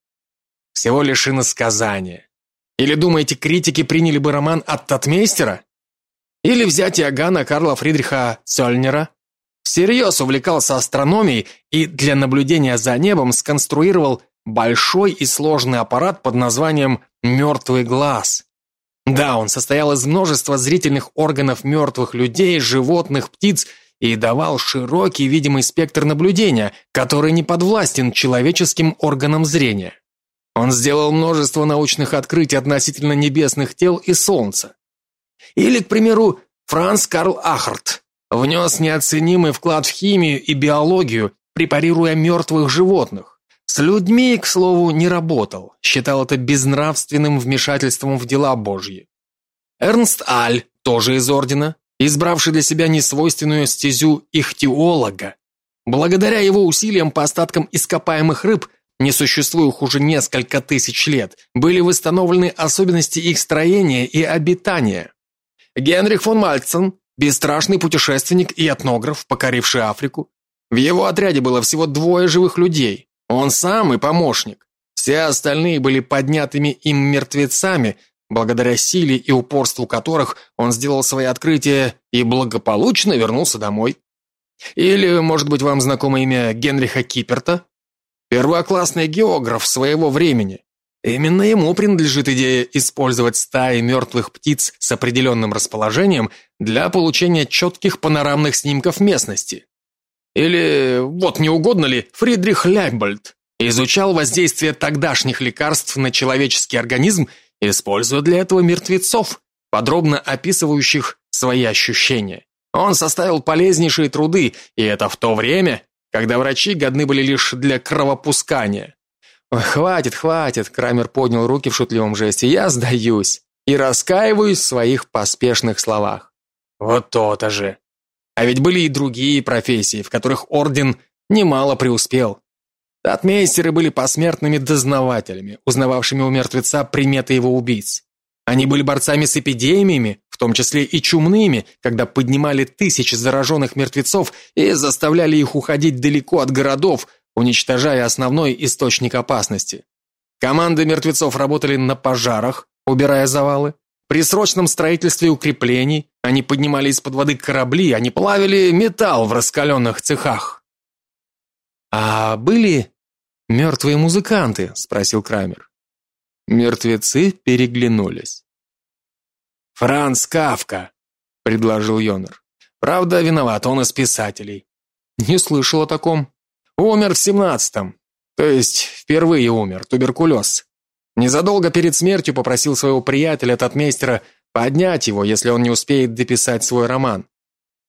Всего лишь иносказание. Или думаете, критики приняли бы роман от татмейстера? Или взять Иоганна Карла Фридриха Цёльнера? Всерьез увлекался астрономией и для наблюдения за небом сконструировал большой и сложный аппарат под названием «мертвый глаз». Да, он состоял из множества зрительных органов мертвых людей, животных, птиц и давал широкий видимый спектр наблюдения, который не подвластен человеческим органам зрения. Он сделал множество научных открытий относительно небесных тел и солнца. Или, к примеру, Франц Карл Ахарт внес неоценимый вклад в химию и биологию, препарируя мертвых животных. С людьми, к слову, не работал, считал это безнравственным вмешательством в дела Божьи. Эрнст Аль, тоже из ордена, избравший для себя несвойственную стезю ихтиолога. Благодаря его усилиям по остаткам ископаемых рыб, не существующих уже несколько тысяч лет, были восстановлены особенности их строения и обитания. Генрих фон Мальцен, бесстрашный путешественник и этнограф, покоривший Африку. В его отряде было всего двое живых людей, он сам и помощник. Все остальные были поднятыми им мертвецами, благодаря силе и упорству которых он сделал свои открытия и благополучно вернулся домой. Или, может быть, вам знакомо имя Генриха Киперта? Первоклассный географ своего времени. Именно ему принадлежит идея использовать стаи мертвых птиц с определенным расположением для получения четких панорамных снимков местности. Или, вот не угодно ли, Фридрих Ляйбольд изучал воздействие тогдашних лекарств на человеческий организм, используя для этого мертвецов, подробно описывающих свои ощущения. Он составил полезнейшие труды, и это в то время, когда врачи годны были лишь для кровопускания. Хватит, хватит, Крамер поднял руки в шутливом жесте. Я сдаюсь и раскаиваюсь в своих поспешных словах. Вот то-то же. А ведь были и другие профессии, в которых орден немало преуспел. Татмейстеры были посмертными дознавателями, узнававшими у мертвеца приметы его убийц. Они были борцами с эпидемиями, в том числе и чумными, когда поднимали тысячи зараженных мертвецов и заставляли их уходить далеко от городов, уничтожая основной источник опасности. Команды мертвецов работали на пожарах, убирая завалы, при срочном строительстве укреплений они поднимали из-под воды корабли, они плавили металл в раскаленных цехах. А были мертвые музыканты?» – спросил Крамер. Мертвецы переглянулись. Франц Кавка, предложил Йонер. Правда, виноват он из писателей. Не слышал о таком. Умер в семнадцатом. То есть впервые умер, туберкулез. Незадолго перед смертью попросил своего приятеля татмейстера поднять его, если он не успеет дописать свой роман.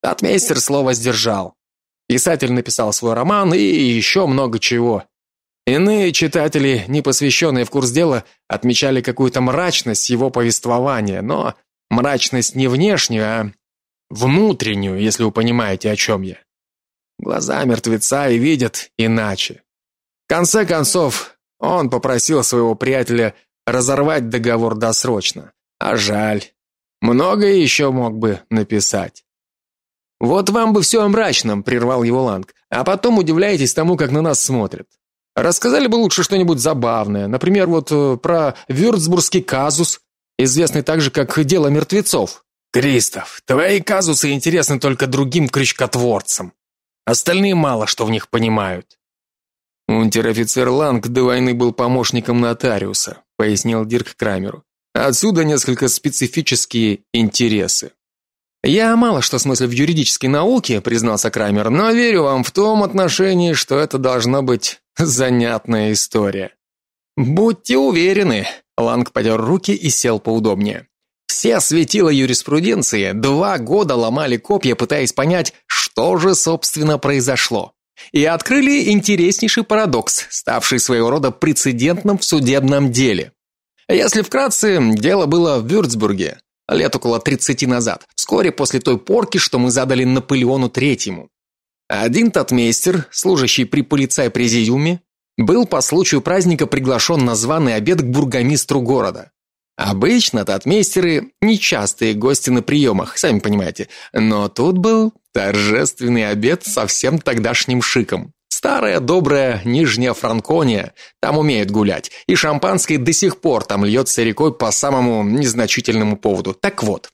Татмейстер слово сдержал. Писатель написал свой роман и еще много чего. Иные читатели, не посвященные в курс дела, отмечали какую-то мрачность его повествования, но мрачность не внешнюю, а внутреннюю, если вы понимаете, о чем я. Глаза мертвеца и видят иначе. В конце концов, он попросил своего приятеля разорвать договор досрочно. А жаль. Многое еще мог бы написать. Вот вам бы все о мрачном, прервал его Ланг. А потом удивляетесь тому, как на нас смотрят. Рассказали бы лучше что-нибудь забавное, например, вот э, про Вюрцбургский казус, известный также как дело мертвецов. Кристоф, твои казусы интересны только другим крючкотворцам. Остальные мало что в них понимают. Унтер-офицер Ланг до войны был помощником нотариуса, пояснил Дирк Крамеру. Отсюда несколько специфические интересы. Я мало что смыслю в юридической науке, признался Крамер, но верю вам в том отношении, что это должна быть занятная история. Будьте уверены, Ланг потер руки и сел поудобнее. Все светила юриспруденции два года ломали копья, пытаясь понять, что же собственно произошло. И открыли интереснейший парадокс, ставший своего рода прецедентным в судебном деле. Если вкратце, дело было в Вюрцбурге, лет около 30 назад, вскоре после той порки, что мы задали Наполеону Третьему. Один татмейстер, служащий при полицай-президиуме, был по случаю праздника приглашен на званый обед к бургомистру города. Обычно татмейстеры нечастые гости на приемах, сами понимаете, но тут был торжественный обед со всем тогдашним шиком. Старая добрая Нижняя Франкония, там умеют гулять, и шампанское до сих пор там льется рекой по самому незначительному поводу. Так вот,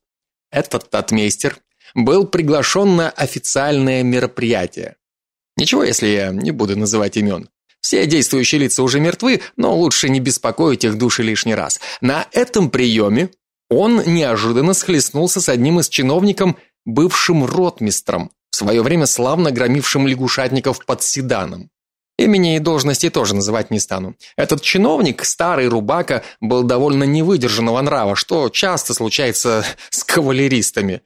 этот татмейстер был приглашен на официальное мероприятие. Ничего, если я не буду называть имен. Все действующие лица уже мертвы, но лучше не беспокоить их души лишний раз. На этом приеме он неожиданно схлестнулся с одним из чиновников, бывшим ротмистром, в свое время славно громившим лягушатников под Седаном. Имени и должности тоже называть не стану. Этот чиновник, старый рубака, был довольно невыдержанного нрава, что часто случается с кавалеристами.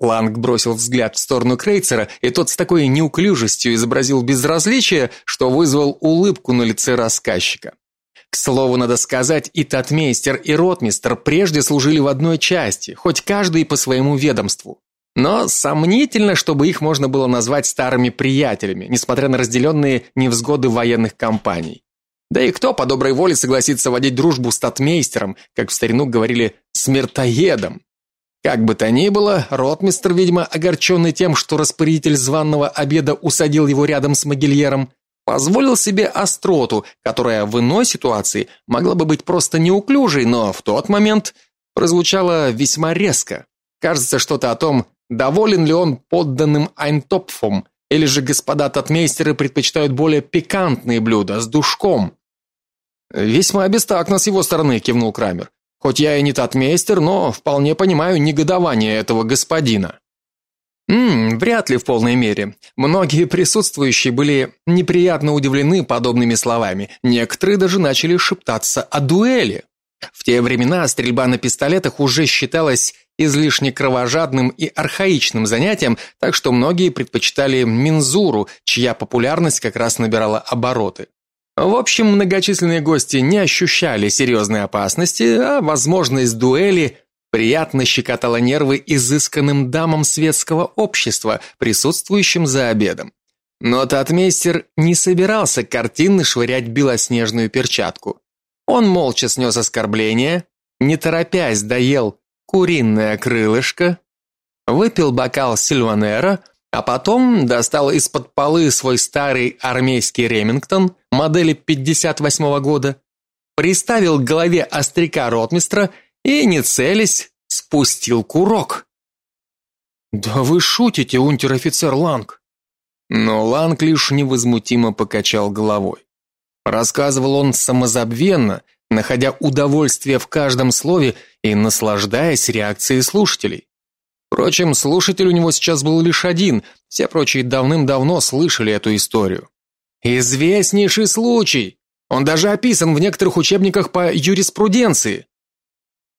Ланг бросил взгляд в сторону крейцера, и тот с такой неуклюжестью изобразил безразличие, что вызвал улыбку на лице рассказчика. К слову, надо сказать, и татмейстер, и ротмистр прежде служили в одной части, хоть каждый по своему ведомству. Но сомнительно, чтобы их можно было назвать старыми приятелями, несмотря на разделенные невзгоды военных кампаний. Да и кто по доброй воле согласится водить дружбу с татмейстером, как в старину говорили, смертоедом? Как бы то ни было, ротмистр, видимо, огорченный тем, что распорядитель званного обеда усадил его рядом с Могильером, позволил себе остроту, которая в иной ситуации могла бы быть просто неуклюжей, но в тот момент прозвучала весьма резко. Кажется, что-то о том, Доволен ли он подданным Айнтопфом, или же господа татмейстеры предпочитают более пикантные блюда с душком? Весьма бестактно с его стороны, кивнул Крамер. Хоть я и не татмейстер, но вполне понимаю негодование этого господина. Мм, вряд ли в полной мере. Многие присутствующие были неприятно удивлены подобными словами. Некоторые даже начали шептаться о дуэли. В те времена стрельба на пистолетах уже считалась излишне кровожадным и архаичным занятием, так что многие предпочитали мензуру, чья популярность как раз набирала обороты. В общем, многочисленные гости не ощущали серьезной опасности, а возможность дуэли приятно щекотала нервы изысканным дамам светского общества, присутствующим за обедом. Но татмейстер не собирался картинно швырять белоснежную перчатку. Он молча снес оскорбление, не торопясь доел куриное крылышко, выпил бокал сильванера, а потом достал из-под полы свой старый армейский Ремингтон модели 58 -го года, приставил к голове остряка ротмистра и, не целясь, спустил курок. «Да вы шутите, унтер-офицер Ланг!» Но Ланг лишь невозмутимо покачал головой. Рассказывал он самозабвенно, находя удовольствие в каждом слове и наслаждаясь реакцией слушателей. Впрочем, слушатель у него сейчас был лишь один, все прочие давным-давно слышали эту историю. Известнейший случай. Он даже описан в некоторых учебниках по юриспруденции.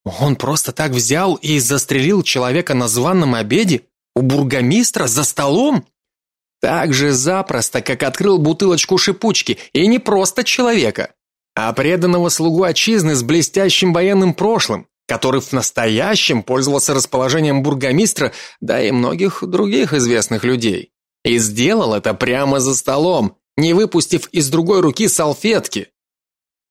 Он просто так взял и застрелил человека на званном обеде у бургомистра за столом? Так же запросто, как открыл бутылочку шипучки, и не просто человека, а преданного слугу отчизны с блестящим военным прошлым, который в настоящем пользовался расположением бургомистра, да и многих других известных людей. И сделал это прямо за столом, не выпустив из другой руки салфетки.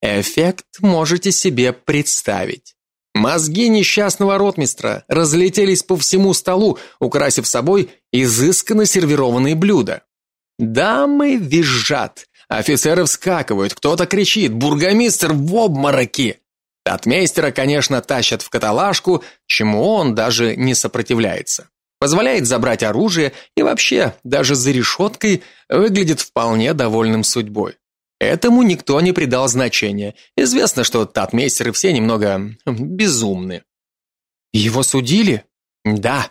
Эффект можете себе представить. Мозги несчастного ротмистра разлетелись по всему столу, украсив собой изысканно сервированные блюда. Дамы визжат, офицеры вскакивают, кто-то кричит: "Бургомистр в обмороке!" Татмейстера, конечно, тащат в каталажку, чему он даже не сопротивляется. Позволяет забрать оружие и вообще, даже за решеткой, выглядит вполне довольным судьбой. Этому никто не придал значения. Известно, что татмейстеры все немного безумны. Его судили? Да.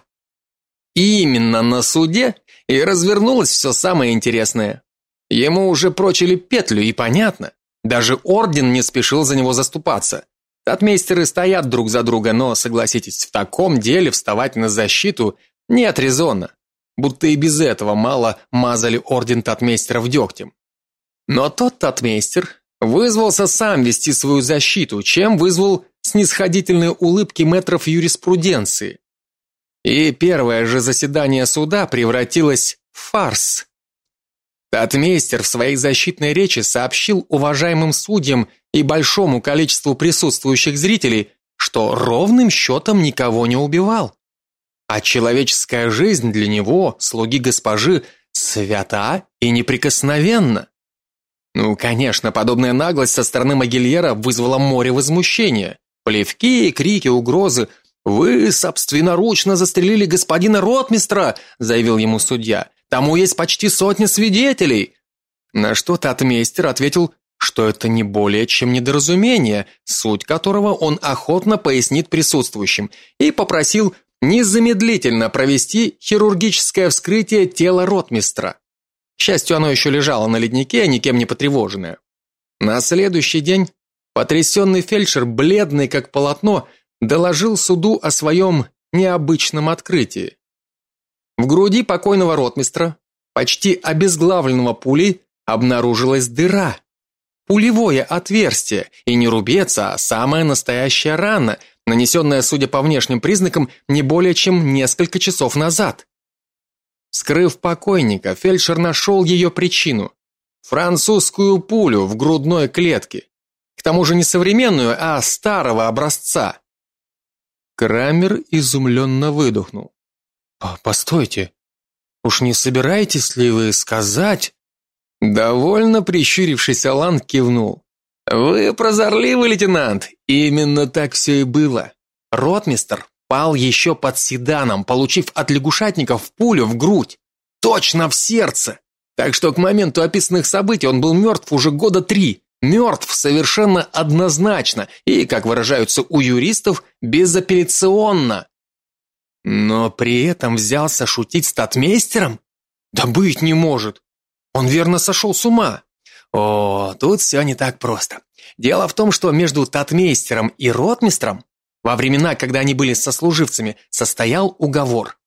Именно на суде и развернулось все самое интересное. Ему уже прочили петлю, и понятно. Даже орден не спешил за него заступаться. Татмейстеры стоят друг за друга, но, согласитесь, в таком деле вставать на защиту нет резона. Будто и без этого мало мазали орден татмейстеров дегтем. Но тот татмейстер вызвался сам вести свою защиту, чем вызвал снисходительные улыбки метров юриспруденции. И первое же заседание суда превратилось в фарс. Татмейстер в своей защитной речи сообщил уважаемым судьям и большому количеству присутствующих зрителей, что ровным счетом никого не убивал. А человеческая жизнь для него, слуги госпожи, свята и неприкосновенна. Ну, конечно, подобная наглость со стороны Могильера вызвала море возмущения. Плевки, крики, угрозы. Вы собственноручно застрелили господина ротмистра, заявил ему судья. Тому есть почти сотня свидетелей. На что татмейстер ответил, что это не более чем недоразумение, суть которого он охотно пояснит присутствующим, и попросил незамедлительно провести хирургическое вскрытие тела ротмистра. К счастью, оно еще лежало на леднике, никем не потревоженное. На следующий день потрясенный фельдшер, бледный как полотно, доложил суду о своем необычном открытии. В груди покойного ротмистра, почти обезглавленного пулей, обнаружилась дыра. Пулевое отверстие, и не рубец, а самая настоящая рана, нанесенная, судя по внешним признакам, не более чем несколько часов назад. Скрыв покойника, фельдшер нашел ее причину французскую пулю в грудной клетке. К тому же не современную, а старого образца. Крамер изумленно выдохнул. Постойте. Уж не собираетесь ли вы сказать? Довольно прищурившись, Алан кивнул. Вы прозорливый лейтенант. Именно так все и было. Ротмистр Пал еще под седаном, получив от лягушатников пулю в грудь. Точно в сердце. Так что к моменту описанных событий он был мертв уже года три. Мертв совершенно однозначно и, как выражаются у юристов, безапелляционно. Но при этом взялся шутить с татмейстером? Да быть не может. Он верно сошел с ума. О, тут все не так просто. Дело в том, что между татмейстером и ротмистром во времена, когда они были сослуживцами, состоял уговор.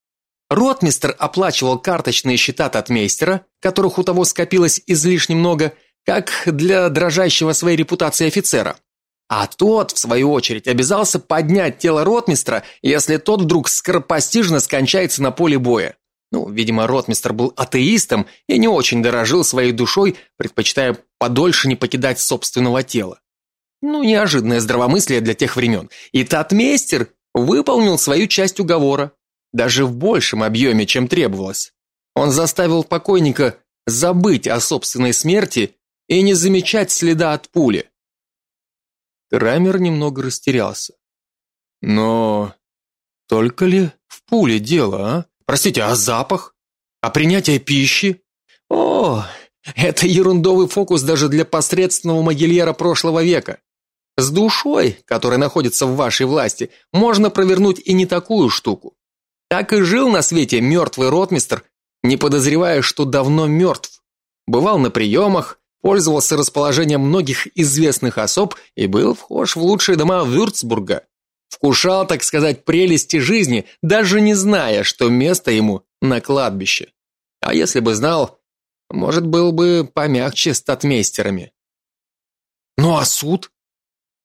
Ротмистр оплачивал карточные счета татмейстера, которых у того скопилось излишне много, как для дрожащего своей репутации офицера. А тот, в свою очередь, обязался поднять тело ротмистра, если тот вдруг скоропостижно скончается на поле боя. Ну, видимо, ротмистр был атеистом и не очень дорожил своей душой, предпочитая подольше не покидать собственного тела. Ну, неожиданное здравомыслие для тех времен. И татмейстер выполнил свою часть уговора, даже в большем объеме, чем требовалось. Он заставил покойника забыть о собственной смерти и не замечать следа от пули. Крамер немного растерялся. Но только ли в пуле дело, а? Простите, а запах? А принятие пищи? О, Это ерундовый фокус даже для посредственного могильера прошлого века. С душой, которая находится в вашей власти, можно провернуть и не такую штуку. Так и жил на свете мертвый ротмистр, не подозревая, что давно мертв. Бывал на приемах, пользовался расположением многих известных особ и был вхож в лучшие дома Вюрцбурга. Вкушал, так сказать, прелести жизни, даже не зная, что место ему на кладбище. А если бы знал, может, был бы помягче с татмейстерами. Ну а суд?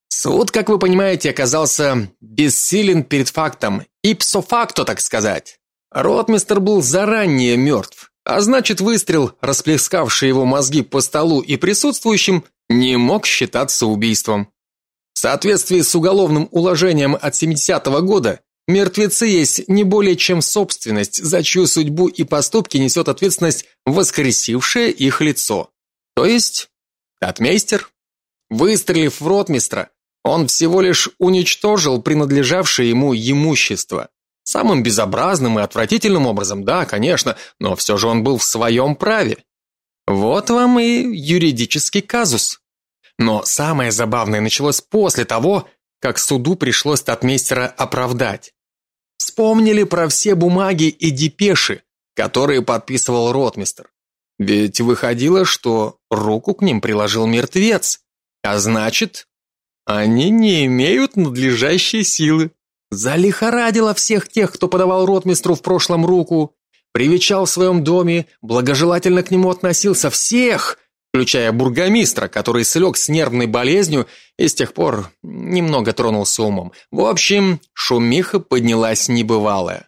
Суд, как вы понимаете, оказался бессилен перед фактом, ипсо факто, так сказать. Ротмистер был заранее мертв, а значит, выстрел, расплескавший его мозги по столу и присутствующим, не мог считаться убийством. В соответствии с уголовным уложением от 70-го года, мертвецы есть не более чем собственность, за чью судьбу и поступки несет ответственность воскресившее их лицо. То есть, татмейстер, выстрелив в ротмистра, он всего лишь уничтожил принадлежавшее ему имущество. Самым безобразным и отвратительным образом, да, конечно, но все же он был в своем праве. Вот вам и юридический казус. Но самое забавное началось после того, как суду пришлось татмейстера оправдать. Вспомнили про все бумаги и депеши, которые подписывал ротмистр. Ведь выходило, что руку к ним приложил мертвец, а значит, они не имеют надлежащей силы. Залихорадило всех тех, кто подавал ротмистру в прошлом руку, привечал в своем доме, благожелательно к нему относился всех, включая бургомистра, который слег с нервной болезнью и с тех пор немного тронулся умом. В общем, шумиха поднялась небывалая.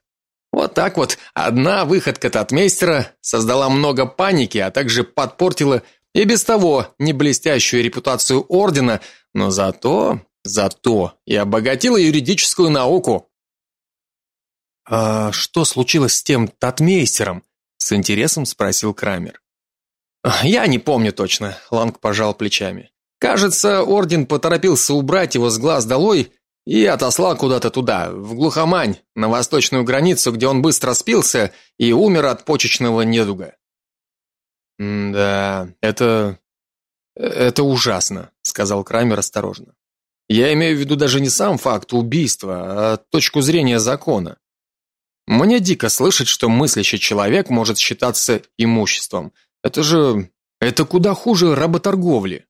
Вот так вот одна выходка татмейстера создала много паники, а также подпортила и без того не блестящую репутацию ордена, но зато, зато и обогатила юридическую науку. А что случилось с тем татмейстером? с интересом спросил Крамер. Я не помню точно, Ланг пожал плечами. Кажется, орден поторопился убрать его с глаз долой и отослал куда-то туда, в глухомань, на восточную границу, где он быстро спился и умер от почечного недуга. да, это это ужасно, сказал Крамер осторожно. Я имею в виду даже не сам факт убийства, а точку зрения закона. Мне дико слышать, что мыслящий человек может считаться имуществом. Это же это куда хуже работорговли.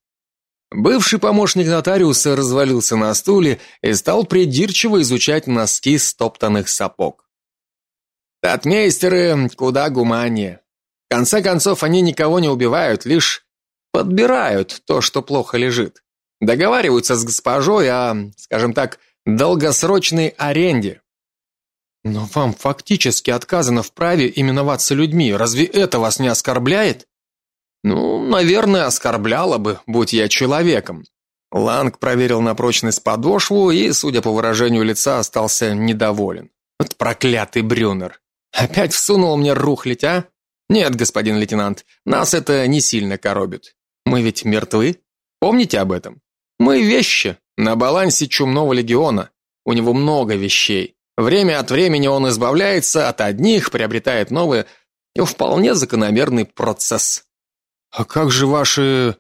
Бывший помощник нотариуса развалился на стуле и стал придирчиво изучать носки стоптанных сапог. Татмейстеры куда гуманнее. В конце концов, они никого не убивают, лишь подбирают то, что плохо лежит. Договариваются с госпожой о, скажем так, долгосрочной аренде. Но вам фактически отказано в праве именоваться людьми. Разве это вас не оскорбляет? Ну, наверное, оскорбляло бы, будь я человеком. Ланг проверил на прочность подошву и, судя по выражению лица, остался недоволен. Вот проклятый Брюнер. Опять всунул мне рухлить, а? Нет, господин лейтенант, нас это не сильно коробит. Мы ведь мертвы. Помните об этом? Мы вещи на балансе чумного легиона. У него много вещей. Время от времени он избавляется от одних, приобретает новые, и вполне закономерный процесс. А как же ваши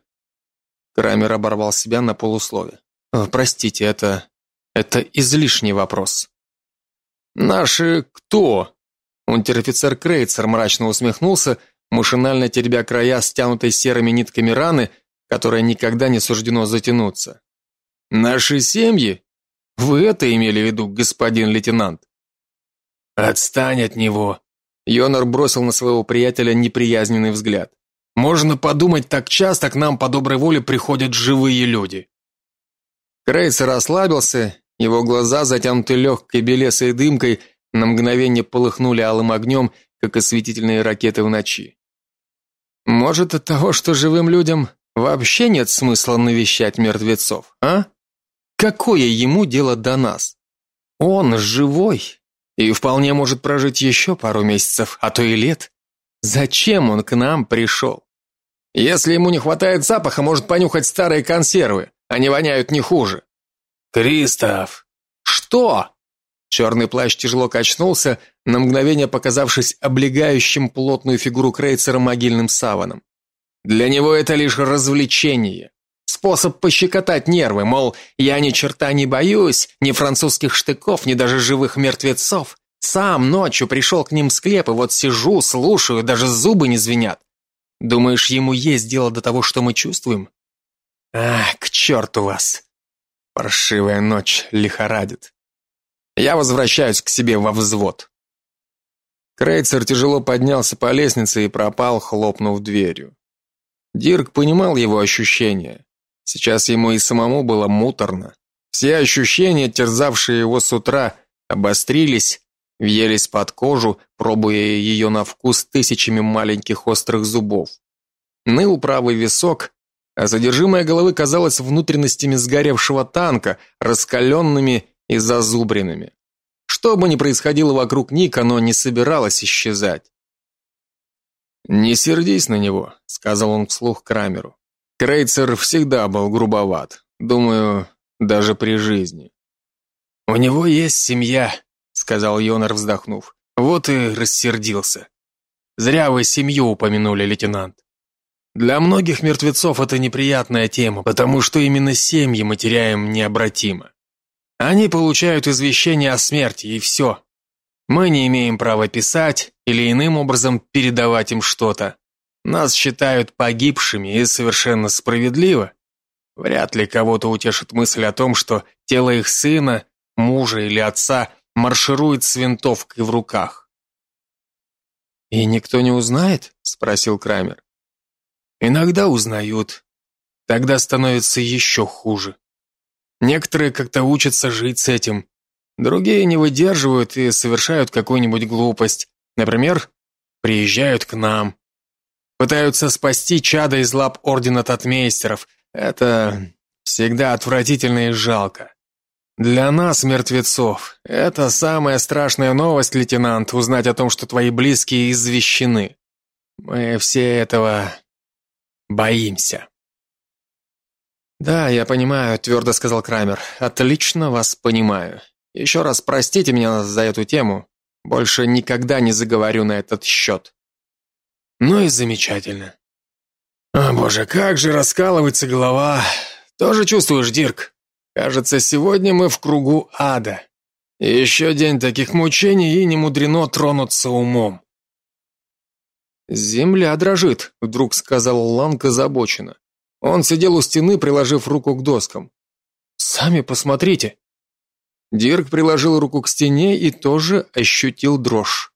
Крамер оборвал себя на полуслове. Простите, это это излишний вопрос. Наши кто? Унтер-офицер Крейцер мрачно усмехнулся, машинально теребя края стянутой серыми нитками раны, которая никогда не суждено затянуться. Наши семьи? Вы это имели в виду, господин лейтенант? Отстань от него. Йонар бросил на своего приятеля неприязненный взгляд. Можно подумать, так часто к нам по доброй воле приходят живые люди. Крейцер расслабился, его глаза, затянутые легкой белесой дымкой, на мгновение полыхнули алым огнем, как осветительные ракеты в ночи. Может, от того, что живым людям вообще нет смысла навещать мертвецов, а? Какое ему дело до нас? Он живой и вполне может прожить еще пару месяцев, а то и лет. Зачем он к нам пришел? Если ему не хватает запаха, может понюхать старые консервы. Они воняют не хуже. Кристоф. Что? Черный плащ тяжело качнулся, на мгновение показавшись облегающим плотную фигуру Крейцера могильным саваном. Для него это лишь развлечение. Способ пощекотать нервы, мол, я ни черта не боюсь, ни французских штыков, ни даже живых мертвецов. Сам ночью пришел к ним в склеп, и вот сижу, слушаю, даже зубы не звенят. Думаешь, ему есть дело до того, что мы чувствуем? Ах, к черту вас. Паршивая ночь лихорадит. Я возвращаюсь к себе во взвод. Крейцер тяжело поднялся по лестнице и пропал, хлопнув дверью. Дирк понимал его ощущения. Сейчас ему и самому было муторно. Все ощущения, терзавшие его с утра, обострились, въелись под кожу, пробуя ее на вкус тысячами маленьких острых зубов. Ныл правый висок, а содержимое головы казалось внутренностями сгоревшего танка, раскаленными и зазубренными. Что бы ни происходило вокруг Ника, оно не собиралось исчезать. «Не сердись на него», — сказал он вслух Крамеру. Крейцер всегда был грубоват, думаю, даже при жизни. «У него есть семья», — сказал Йонар, вздохнув. «Вот и рассердился. Зря вы семью упомянули, лейтенант. Для многих мертвецов это неприятная тема, потому что именно семьи мы теряем необратимо. Они получают извещение о смерти, и все. Мы не имеем права писать или иным образом передавать им что-то. Нас считают погибшими, и совершенно справедливо. Вряд ли кого-то утешит мысль о том, что тело их сына, мужа или отца марширует с винтовкой в руках. «И никто не узнает?» – спросил Крамер. «Иногда узнают. Тогда становится еще хуже. Некоторые как-то учатся жить с этим. Другие не выдерживают и совершают какую-нибудь глупость. Например, приезжают к нам. Пытаются спасти чада из лап Ордена Татмейстеров. Это всегда отвратительно и жалко. Для нас, мертвецов, это самая страшная новость, лейтенант, узнать о том, что твои близкие извещены. Мы все этого боимся. Да, я понимаю, твердо сказал Крамер. Отлично вас понимаю. Еще раз простите меня за эту тему. Больше никогда не заговорю на этот счет». Ну и замечательно. О, боже, как же раскалывается голова. Тоже чувствуешь, Дирк? Кажется, сегодня мы в кругу ада. еще день таких мучений, и не мудрено тронуться умом. Земля дрожит, вдруг сказал Ланг озабоченно. Он сидел у стены, приложив руку к доскам. Сами посмотрите. Дирк приложил руку к стене и тоже ощутил дрожь.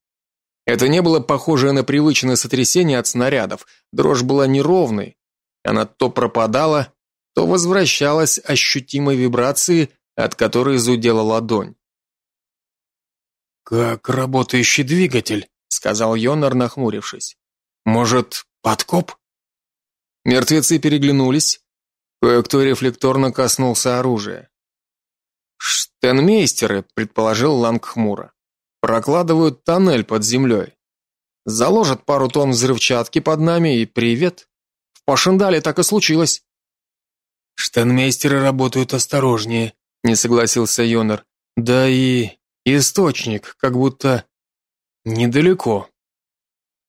Это не было похоже на привычное сотрясение от снарядов. Дрожь была неровной. Она то пропадала, то возвращалась ощутимой вибрацией, от которой зудела ладонь. Как работающий двигатель, сказал Йонар, нахмурившись. Может, подкоп? Мертвецы переглянулись. Кое-кто рефлекторно коснулся оружия. Штенмейстеры, предположил Ланг хмуро. Прокладывают тоннель под землей. Заложат пару тонн взрывчатки под нами и привет. В Пашендале так и случилось. Штенмейстеры работают осторожнее, не согласился Йонер. Да и источник, как будто недалеко.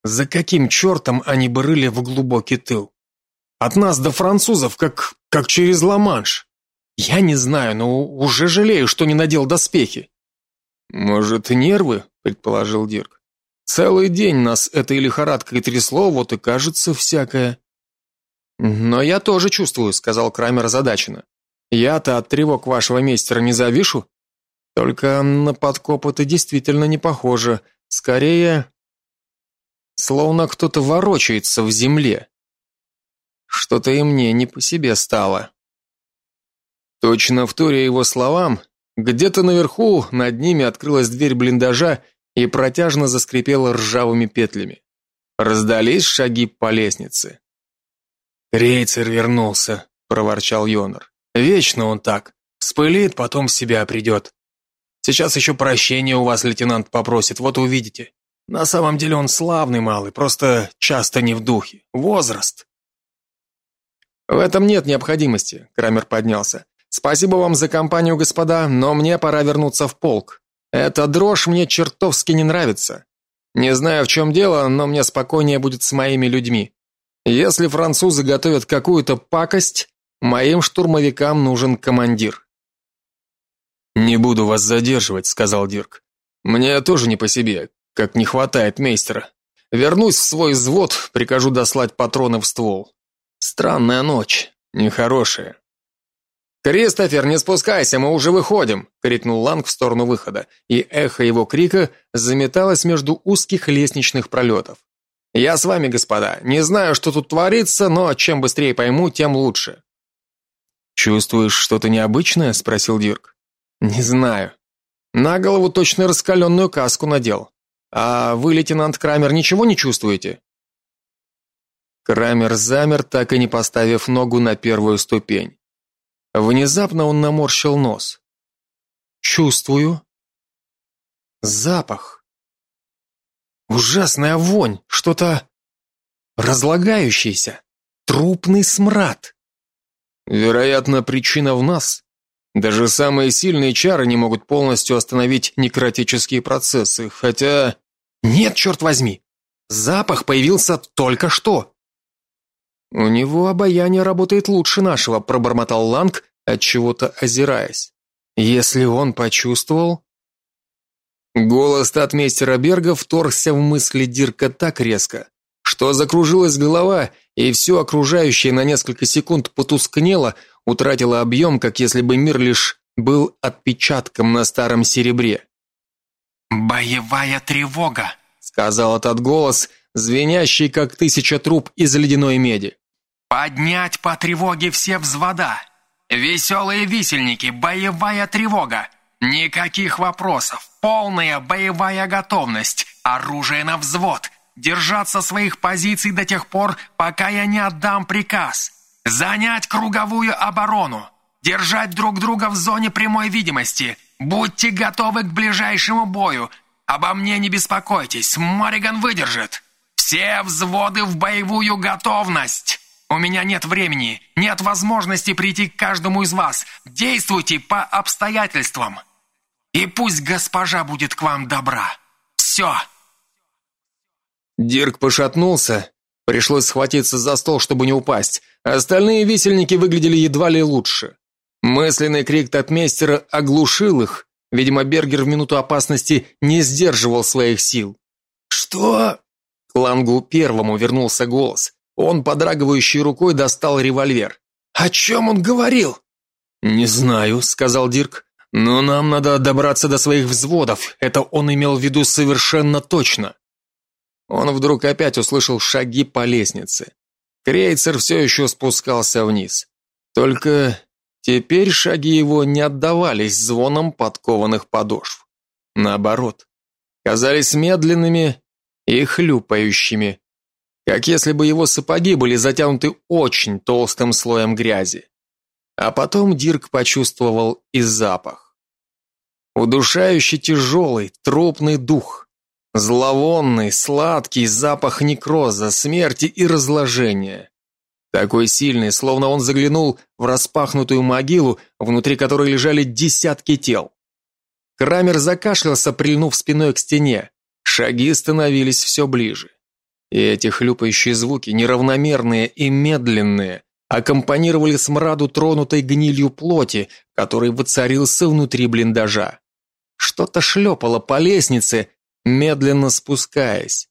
За каким чертом они бы рыли в глубокий тыл? От нас до французов, как, как через Ла-Манш. Я не знаю, но уже жалею, что не надел доспехи. Может, нервы, предположил Дирк. Целый день нас этой лихорадкой трясло, вот и кажется всякое. Но я тоже чувствую, сказал Крамер озадаченно. Я-то от тревог вашего мейстера не завишу. Только на подкоп это действительно не похоже. Скорее, словно кто-то ворочается в земле. Что-то и мне не по себе стало. Точно вторя его словам, где-то наверху над ними открылась дверь блиндажа и протяжно заскрипела ржавыми петлями. Раздались шаги по лестнице. «Рейцер вернулся», — проворчал Йонар. «Вечно он так. Вспылит, потом в себя придет. Сейчас еще прощения у вас лейтенант попросит, вот увидите. На самом деле он славный малый, просто часто не в духе. Возраст. В этом нет необходимости, Крамер поднялся. Спасибо вам за компанию, господа, но мне пора вернуться в полк. Эта дрожь мне чертовски не нравится. Не знаю, в чем дело, но мне спокойнее будет с моими людьми. Если французы готовят какую-то пакость, моим штурмовикам нужен командир. Не буду вас задерживать, сказал Дирк. Мне тоже не по себе, как не хватает мейстера. Вернусь в свой взвод, прикажу дослать патроны в ствол. Странная ночь, нехорошая. «Кристофер, не спускайся, мы уже выходим!» — крикнул Ланг в сторону выхода, и эхо его крика заметалось между узких лестничных пролетов. «Я с вами, господа. Не знаю, что тут творится, но чем быстрее пойму, тем лучше». «Чувствуешь что-то необычное?» — спросил Дирк. «Не знаю. На голову точно раскаленную каску надел. А вы, лейтенант Крамер, ничего не чувствуете?» Крамер замер, так и не поставив ногу на первую ступень. Внезапно он наморщил нос. Чувствую запах. Ужасная вонь, что-то разлагающееся, трупный смрад. Вероятно, причина в нас. Даже самые сильные чары не могут полностью остановить некротические процессы, хотя Нет, черт возьми. Запах появился только что. У него обаяние работает лучше нашего, пробормотал Ланг, от чего-то озираясь. Если он почувствовал, голос татмейстера Берга вторгся в мысли Дирка так резко, что закружилась голова, и все окружающее на несколько секунд потускнело, утратило объем, как если бы мир лишь был отпечатком на старом серебре. Боевая тревога, сказал этот голос, звенящий как тысяча труб из ледяной меди. Поднять по тревоге все взвода. Веселые висельники, боевая тревога. Никаких вопросов. Полная боевая готовность. Оружие на взвод. Держаться своих позиций до тех пор, пока я не отдам приказ. Занять круговую оборону. Держать друг друга в зоне прямой видимости. Будьте готовы к ближайшему бою. Обо мне не беспокойтесь, Мориган выдержит. Все взводы в боевую готовность. У меня нет времени, нет возможности прийти к каждому из вас. Действуйте по обстоятельствам. И пусть госпожа будет к вам добра. Все. Дирк пошатнулся, пришлось схватиться за стол, чтобы не упасть. Остальные висельники выглядели едва ли лучше. Мысленный крик татмейстера оглушил их. Видимо, Бергер в минуту опасности не сдерживал своих сил. Что? К Лангу первому вернулся голос. Он подрагивающей рукой достал револьвер. О чем он говорил? Не знаю, сказал Дирк. Но нам надо добраться до своих взводов. Это он имел в виду совершенно точно. Он вдруг опять услышал шаги по лестнице. Крейцер все еще спускался вниз. Только теперь шаги его не отдавались звоном подкованных подошв. Наоборот, казались медленными и хлюпающими как если бы его сапоги были затянуты очень толстым слоем грязи. А потом Дирк почувствовал и запах. Удушающий тяжелый, трупный дух, зловонный, сладкий запах некроза, смерти и разложения. Такой сильный, словно он заглянул в распахнутую могилу, внутри которой лежали десятки тел. Крамер закашлялся, прильнув спиной к стене. Шаги становились все ближе. И эти хлюпающие звуки, неравномерные и медленные, аккомпанировали смраду тронутой гнилью плоти, который воцарился внутри блиндажа. Что-то шлепало по лестнице, медленно спускаясь.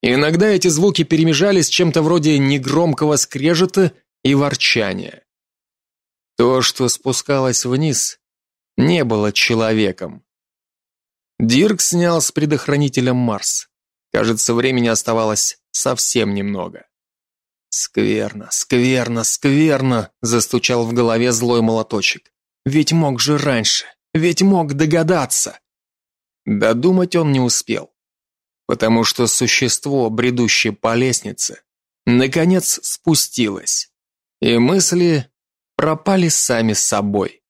иногда эти звуки перемежались чем-то вроде негромкого скрежета и ворчания. То, что спускалось вниз, не было человеком. Дирк снял с предохранителя Марс. Кажется, времени оставалось совсем немного. Скверно, скверно, скверно, застучал в голове злой молоточек. Ведь мог же раньше, ведь мог догадаться. Додумать он не успел, потому что существо, бредущее по лестнице, наконец спустилось, и мысли пропали сами собой.